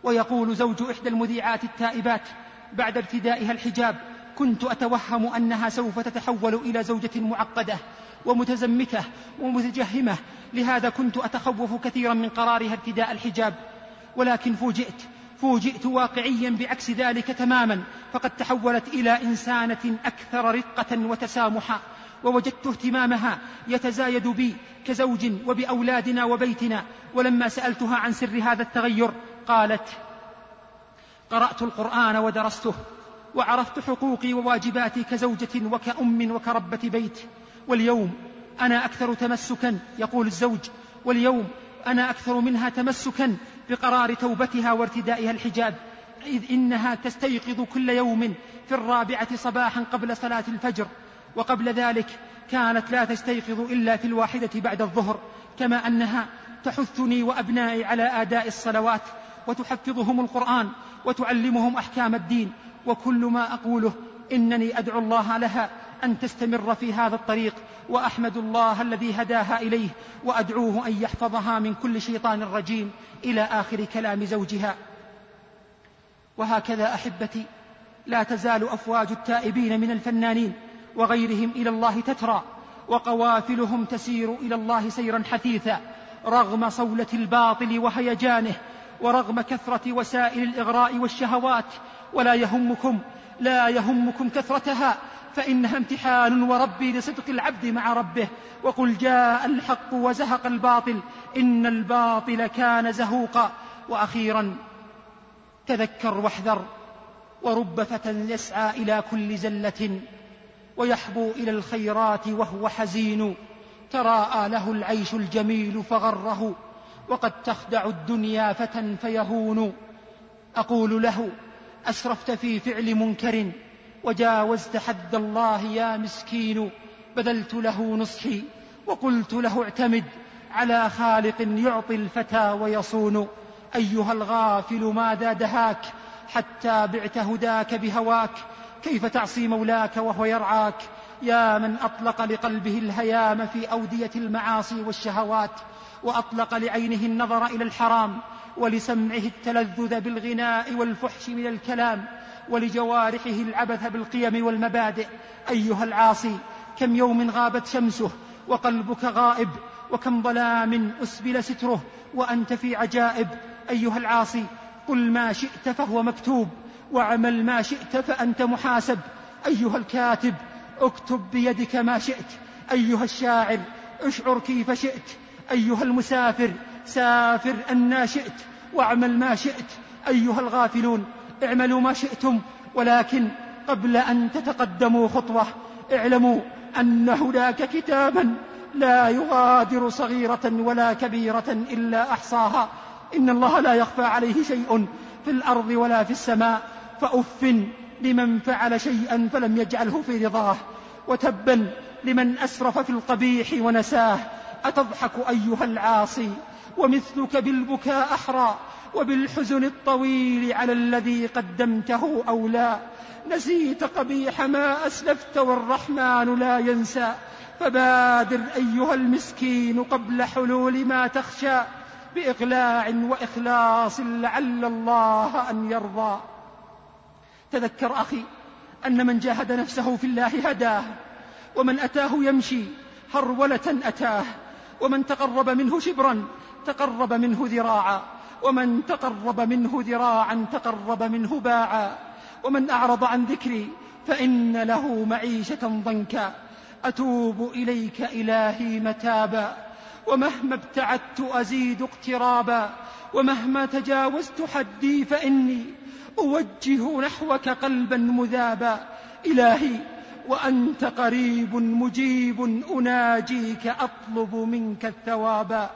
ويقول زوج إحدى المذيعات التائبات بعد ارتدائها الحجاب كنت أتوهم أنها سوف تتحول إلى زوجة معقدة ومتزمتة ومتجهمة. لهذا كنت أتخوف كثيرا من قرارها ارتداء الحجاب. ولكن فوجئت فوجئت واقعيا بعكس ذلك تماما. فقد تحولت إلى إنسانة أكثر رقة وتسامحا ووجدت اهتمامها يتزايد بي كزوج وبأولادنا وبيتنا. ولما سألتها عن سر هذا التغير قالت قرأت القرآن ودرسته. وعرفت حقوقي وواجباتي كزوجة وكأم وكربة بيت. واليوم أنا أكثر تمسكا يقول الزوج. واليوم أنا أكثر منها تمسكا بقرار توبتها وارتدائها الحجاب. إذ إنها تستيقظ كل يوم في الرابعة صباحا قبل صلاة الفجر. وقبل ذلك كانت لا تستيقظ إلا في الواحدة بعد الظهر. كما أنها تحثني وأبنائي على آداء الصلوات وتحفظهم القرآن وتعلمهم أحكام الدين وكل ما أقوله إنني أدعو الله لها أن تستمر في هذا الطريق وأحمد الله الذي هداها إليه وأدعوه أن يحفظها من كل شيطان رجيم إلى آخر كلام زوجها. وهكذا أحبتي لا تزال أفواج التائبين من الفنانين وغيرهم إلى الله تترى وقوافلهم تسير إلى الله سيرا حثيثا رغم صولة الباطل وهيجانه ورغم كثرة وسائل الإغراء والشهوات ولا يهمكم لا يهمكم كثرتها فإنها امتحان وربي لصدق العبد مع ربه. وقل جاء الحق وزهق الباطل إن الباطل كان زهوقا. وأخيرا تذكر واحذر ورب فتى يسعى إلى كل زلة ويحبو إلى الخيرات وهو حزين. تراءى له العيش الجميل فغره وقد تخدع الدنيا فتى فيهون. أقول له أسرفت في فعل منكر وجاوزت حد الله يا مسكين بذلت له نصحي وقلت له اعتمد على خالق يعطي الفتى ويصون. أيها الغافل ماذا دهاك حتى بعت هداك بهواك كيف تعصي مولاك وهو يرعاك؟ يا من أطلق لقلبه الهيام في أودية المعاصي والشهوات وأطلق لعينه النظر إلى الحرام ولسمعه التلذذ بالغناء والفحش من الكلام ولجوارحه العبث بالقيم والمبادئ. أيها العاصي كم يوم غابت شمسه وقلبك غائب وكم ظلام أسبل ستره وأنت في عجائب. أيها العاصي قل ما شئت فهو مكتوب واعمل ما شئت فأنت محاسب. أيها الكاتب اكتب بيدك ما شئت. أيها الشاعر اشعر كيف شئت. أيها المسافر سافر أنا شئت واعمل ما شئت أيها الغافلون اعملوا ما شئتم ولكن قبل أن تتقدموا خطوة اعلموا أن هناك كتابا لا يغادر صغيرة ولا كبيرة إلا أحصاها. إن الله لا يخفى عليه شيء في الأرض ولا في السماء. فأف لمن فعل شيئا فلم يجعله في رضاه. وتبا لمن أسرف في القبيح ونساه. أتضحك أيها العاصي ومثلك بالبكاء أحرى وبالحزن الطويل على الذي قدمته أولى نسيت قبيح ما أسلفت والرحمن لا ينسى. فبادر أيها المسكين قبل حلول ما تخشى بإقلاع وإخلاص لعل الله أن يرضى. تذكر أخي أن من جاهد نفسه في الله هداه ومن أتاه يمشي هرولة أتاه ومن تقرب منه شبرا تقرب منه ذراعا ومن تقرب منه ذراعا تقرب منه باعا. ومن أعرض عن ذكري فإن له معيشة ضنكا. أتوب إليك إلهي متابا. ومهما ابتعدت أزيد اقترابا. ومهما تجاوزت حدي فإني أوجه نحوك قلبا مذابا. إلهي وأنت قريب مجيب أناجيك أطلب منك الثوابا.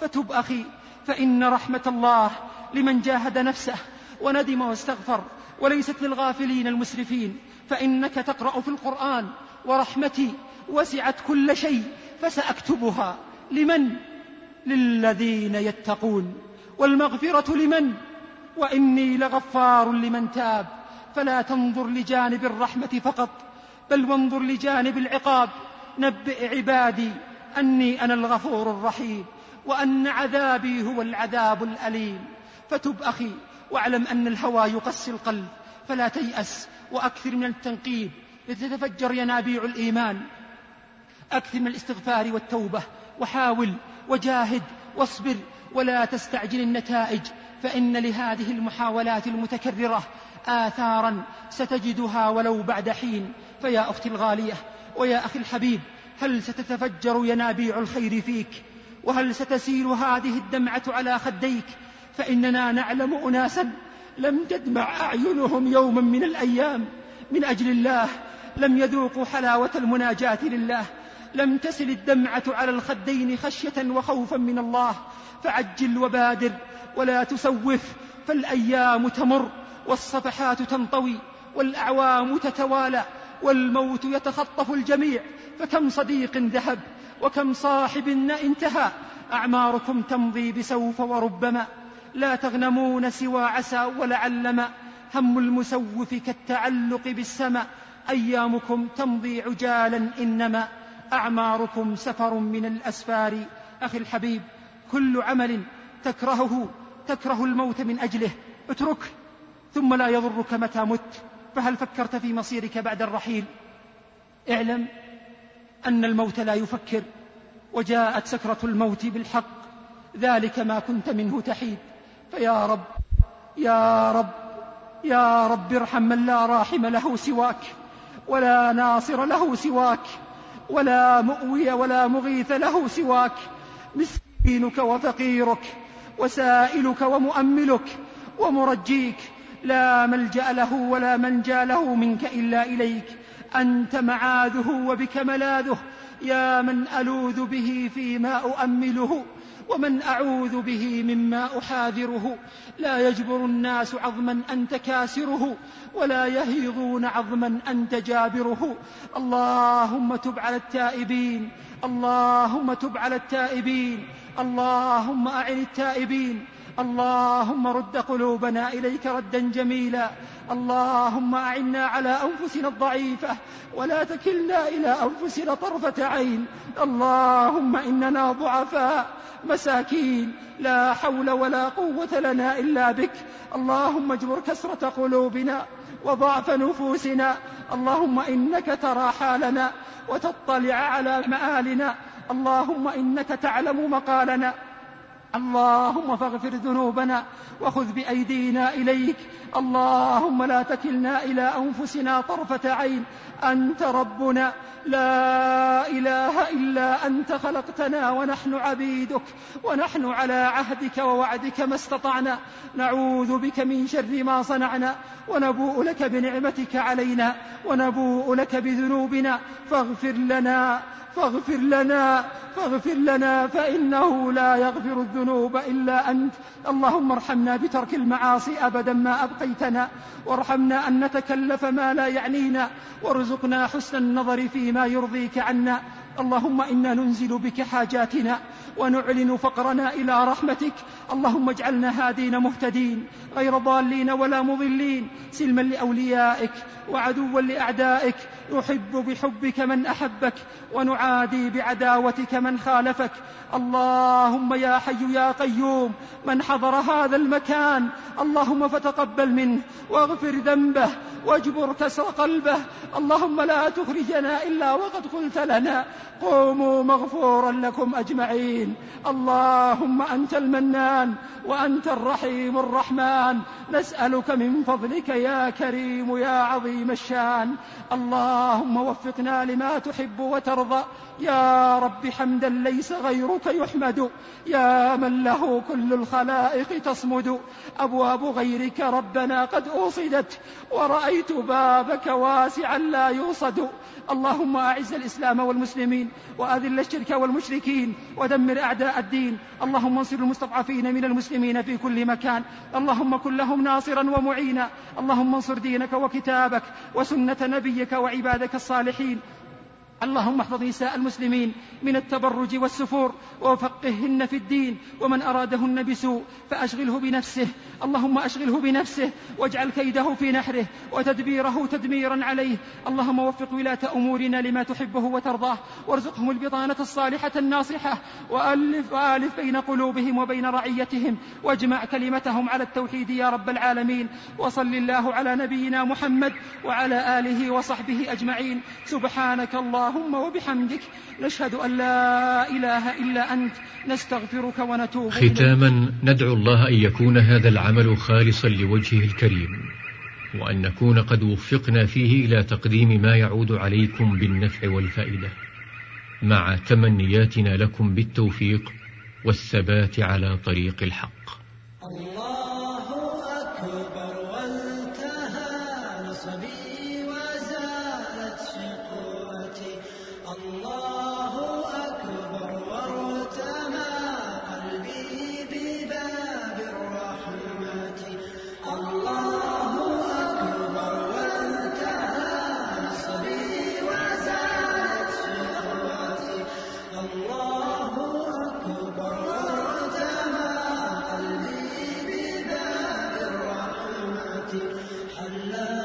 فتب أخي فإن رحمة الله لمن جاهد نفسه وندم واستغفر وليست للغافلين المسرفين فإنك تقرأ في القرآن ورحمتي وسعت كل شيء فسأكتبها لمن؟ للذين يتقون. والمغفرة لمن؟ وإني لغفار لمن تاب. فلا تنظر لجانب الرحمة فقط بل وانظر لجانب العقاب. نبئ عبادي أني أنا الغفور الرحيم. وأن عذابي هو العذاب الأليم. فتب أخي واعلم أن الهوى يقسي القلب فلا تيأس وأكثر من التنقيب لتتفجر ينابيع الإيمان. أكثر من الاستغفار والتوبة وحاول وجاهد واصبر ولا تستعجل النتائج فإن لهذه المحاولات المتكررة آثارا ستجدها ولو بعد حين. فيا أختي الغالية ويا أخي الحبيب هل ستتفجر ينابيع الخير فيك؟ وهل ستسيل هذه الدمعة على خديك؟ فإننا نعلم أناسا لم تدمع أعينهم يوما من الأيام. من أجل الله لم يذوقوا حلاوة المناجاة لله. لم تسل الدمعة على الخدين خشية وخوفا من الله. فعجل وبادر ولا تسوف فالأيام تمر والصفحات تنطوي والأعوام تتوالى والموت يتخطف الجميع. فكم صديق ذهب وكم صاحب انتهى. أعماركم تمضي بسوف وربما. لا تغنمون سوى عسى ولعلما هم المسوف كالتعلق بالسماء أيامكم تمضي عجالا إنما. أعماركم سفر من الأسفار. أخي الحبيب كل عمل تكرهه. تكره الموت من أجله. اتركه ثم لا يضرك متى مت. فهل فكرت في مصيرك بعد الرحيل؟ اعلم. أن الموت لا يفكر وجاءت سكرة الموت بالحق ذلك ما كنت منه تحيد. فيا رب يا رب يا رب ارحم من لا راحم له سواك ولا ناصر له سواك ولا مؤوي ولا مغيث له سواك. مسكينك وفقيرك وسائلك ومؤملك ومرجيك لا ملجأ له ولا منجا له منك إلا إليك. أنت معاذه وبك ملاذه يا من ألوذ به فيما أؤمله ومن أعوذ به مما أحاذره. لا يجبر الناس عظما انت كاسره ولا يهيضون عظما انت جابره اللهم تب على التائبين اللهم تب على التائبين اللهم أعن التائبين. اللهم رد قلوبنا إليك ردا جميلا. اللهم أعنا على أنفسنا الضعيفة ولا تكلنا إلى أنفسنا طرفة عين. اللهم إننا ضعفاء مساكين لا حول ولا قوة لنا إلا بك. اللهم اجبر كسرة قلوبنا وضعف نفوسنا. اللهم إنك ترى حالنا وتطلع على مآلنا. اللهم إنك تعلم مقالنا. اللهم فاغفر ذنوبنا وخذ بأيدينا إليك. اللهم لا تكلنا إلى أنفسنا طرفة عين. أنت ربنا. لا إله إلا أنت خلقتنا ونحن عبيدك ونحن على عهدك ووعدك ما استطعنا. نعوذ بك من شر ما صنعنا ونبوء لك بنعمتك علينا ونبوء لك بذنوبنا. فاغفر لنا فاغفر لنا فاغفر لنا فإنه لا يغفر الذنوب إلا أنت. اللهم ارحمنا بترك المعاصي أبدا ما أبقيتنا وارحمنا أن نتكلف ما لا يعنينا وارزقنا حسن النظر فيما يرضيك عنا. اللهم إنا ننزل بك حاجاتنا ونعلن فقرنا إلى رحمتك. اللهم اجعلنا هادين مهتدين غير ضالين ولا مضلين. سلما لأوليائك وعدوا لأعدائك. نحب بحبك من أحبك ونعادي بعداوتك من خالفك. اللهم يا حي يا قيوم من حضر هذا المكان اللهم فتقبل منه واغفر ذنبه واجبر كسر قلبه. اللهم لا تخرجنا إلا وقد قلت لنا. قوموا مغفورا لكم أجمعين. اللهم أنت المنان وأنت الرحيم الرحمن. نسألك من فضلك يا كريم يا عظيم الشان. اللهم وفقنا لما تحب وترضى. يا رب حمدا ليس غيرك يحمد. يا من له كل الخلائق تصمد. أبواب غيرك ربنا قد أوصدت. ورأيت بابك واسعا لا يوصد. اللهم أعز الإسلام والمسلمين وأذل الشرك والمشركين ودمر أعداء الدين. اللهم انصر المستضعفين من المسلمين في كل مكان. اللهم كن لهم ناصرا ومعينا. اللهم انصر دينك وكتابك وسنة نبيك وعبادك الصالحين. اللهم احفظ نساء المسلمين من التبرج والسفور وفقهن في الدين ومن أرادهن بسوء فأشغله بنفسه. اللهم أشغله بنفسه واجعل كيده في نحره وتدبيره تدميرا عليه. اللهم وفق ولاة أمورنا لما تحبه وترضاه. وارزقهم البطانة الصالحة الناصحة. وألف, وآلف بين قلوبهم وبين رعيتهم. واجمع كلمتهم على التوحيد يا رب العالمين. وصل الله على نبينا محمد وعلى آله وصحبه أجمعين. سبحانك الله اللهم وبحمدك نشهد أن لا إله إلا أنت نستغفرك ونتوب ختاما ندعو الله أن يكون هذا العمل خالصا لوجهه الكريم وأن نكون قد وفقنا فيه إلى تقديم ما يعود عليكم بالنفع والفائدة مع تمنياتنا لكم بالتوفيق والثبات على طريق الحق. الله حلقت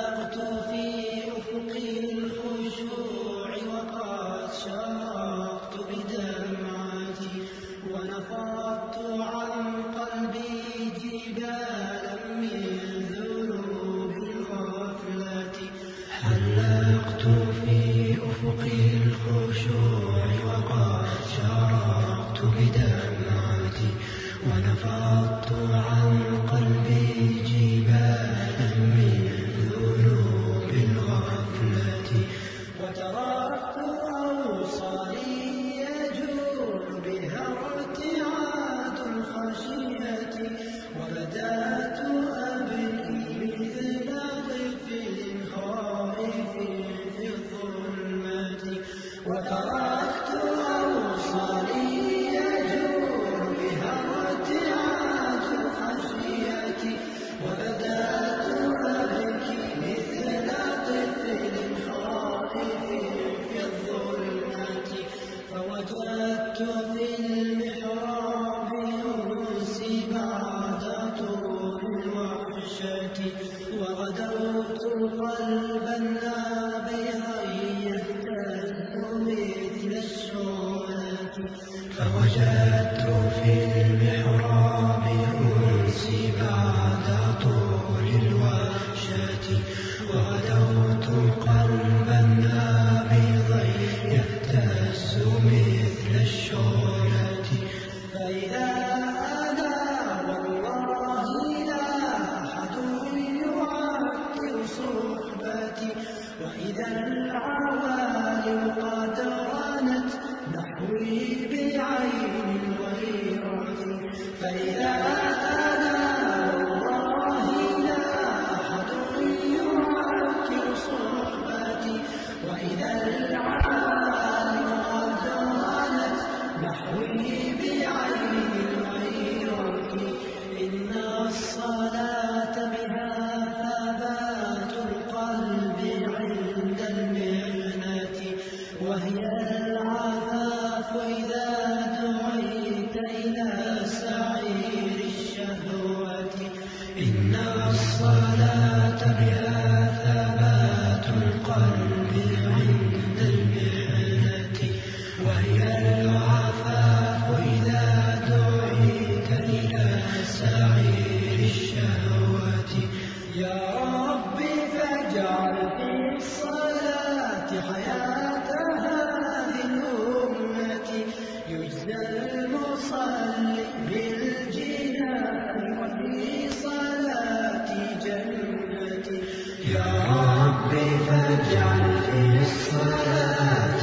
ربي فاجعل في الصلاة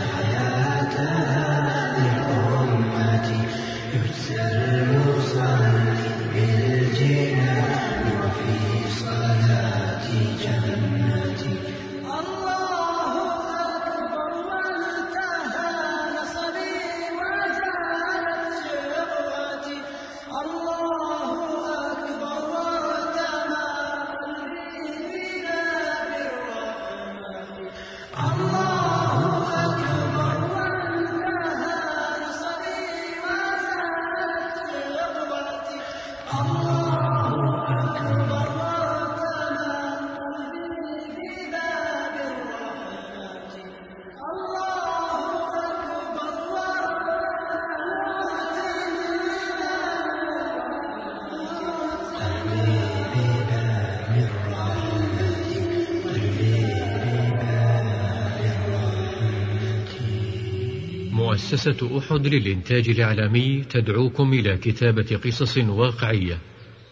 مؤسسة أحد للإنتاج الإعلامي تدعوكم إلى كتابة قصص واقعية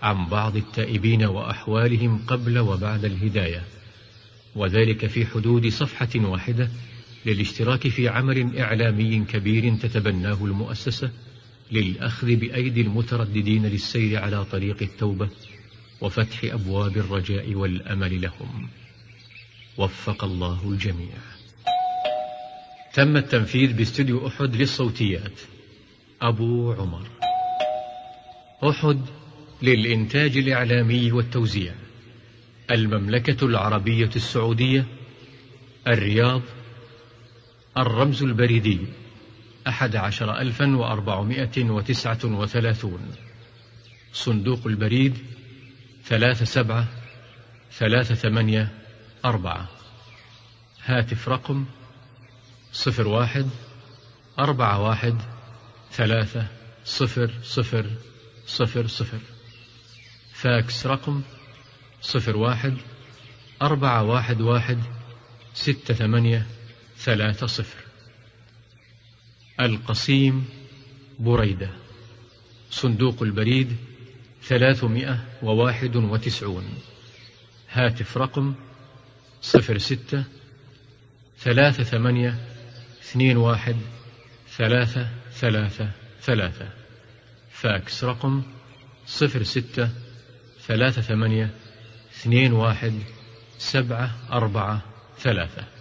عن بعض التائبين وأحوالهم قبل وبعد الهداية. وذلك في حدود صفحة واحدة للاشتراك في عمل إعلامي كبير تتبناه المؤسسة للأخذ بأيدي المترددين للسير على طريق التوبة وفتح أبواب الرجاء والأمل لهم. وفق الله الجميع. تم التنفيذ باستوديو أحد للصوتيات أبو عمر. أحد للإنتاج الإعلامي والتوزيع المملكة العربية السعودية الرياض الرمز البريدي أحد عشر ألفا وأربعمائة وتسعة وثلاثون. صندوق البريد ثلاثة سبعة ثلاثة ثمانية أربعة. هاتف رقم صفر واحد أربعة واحد ثلاثة صفر صفر صفر صفر. فاكس رقم صفر واحد أربعة واحد واحد ستة ثمانية ثلاثة صفر. القصيم بريدة صندوق البريد ثلاثمائة وواحد وتسعون. هاتف رقم صفر ستة ثلاثة ثمانية اثنين واحد ثلاثة ثلاثة ثلاثة. فاكس رقم صفر ستة ثلاثة ثمانية اثنين واحد سبعة أربعة ثلاثة.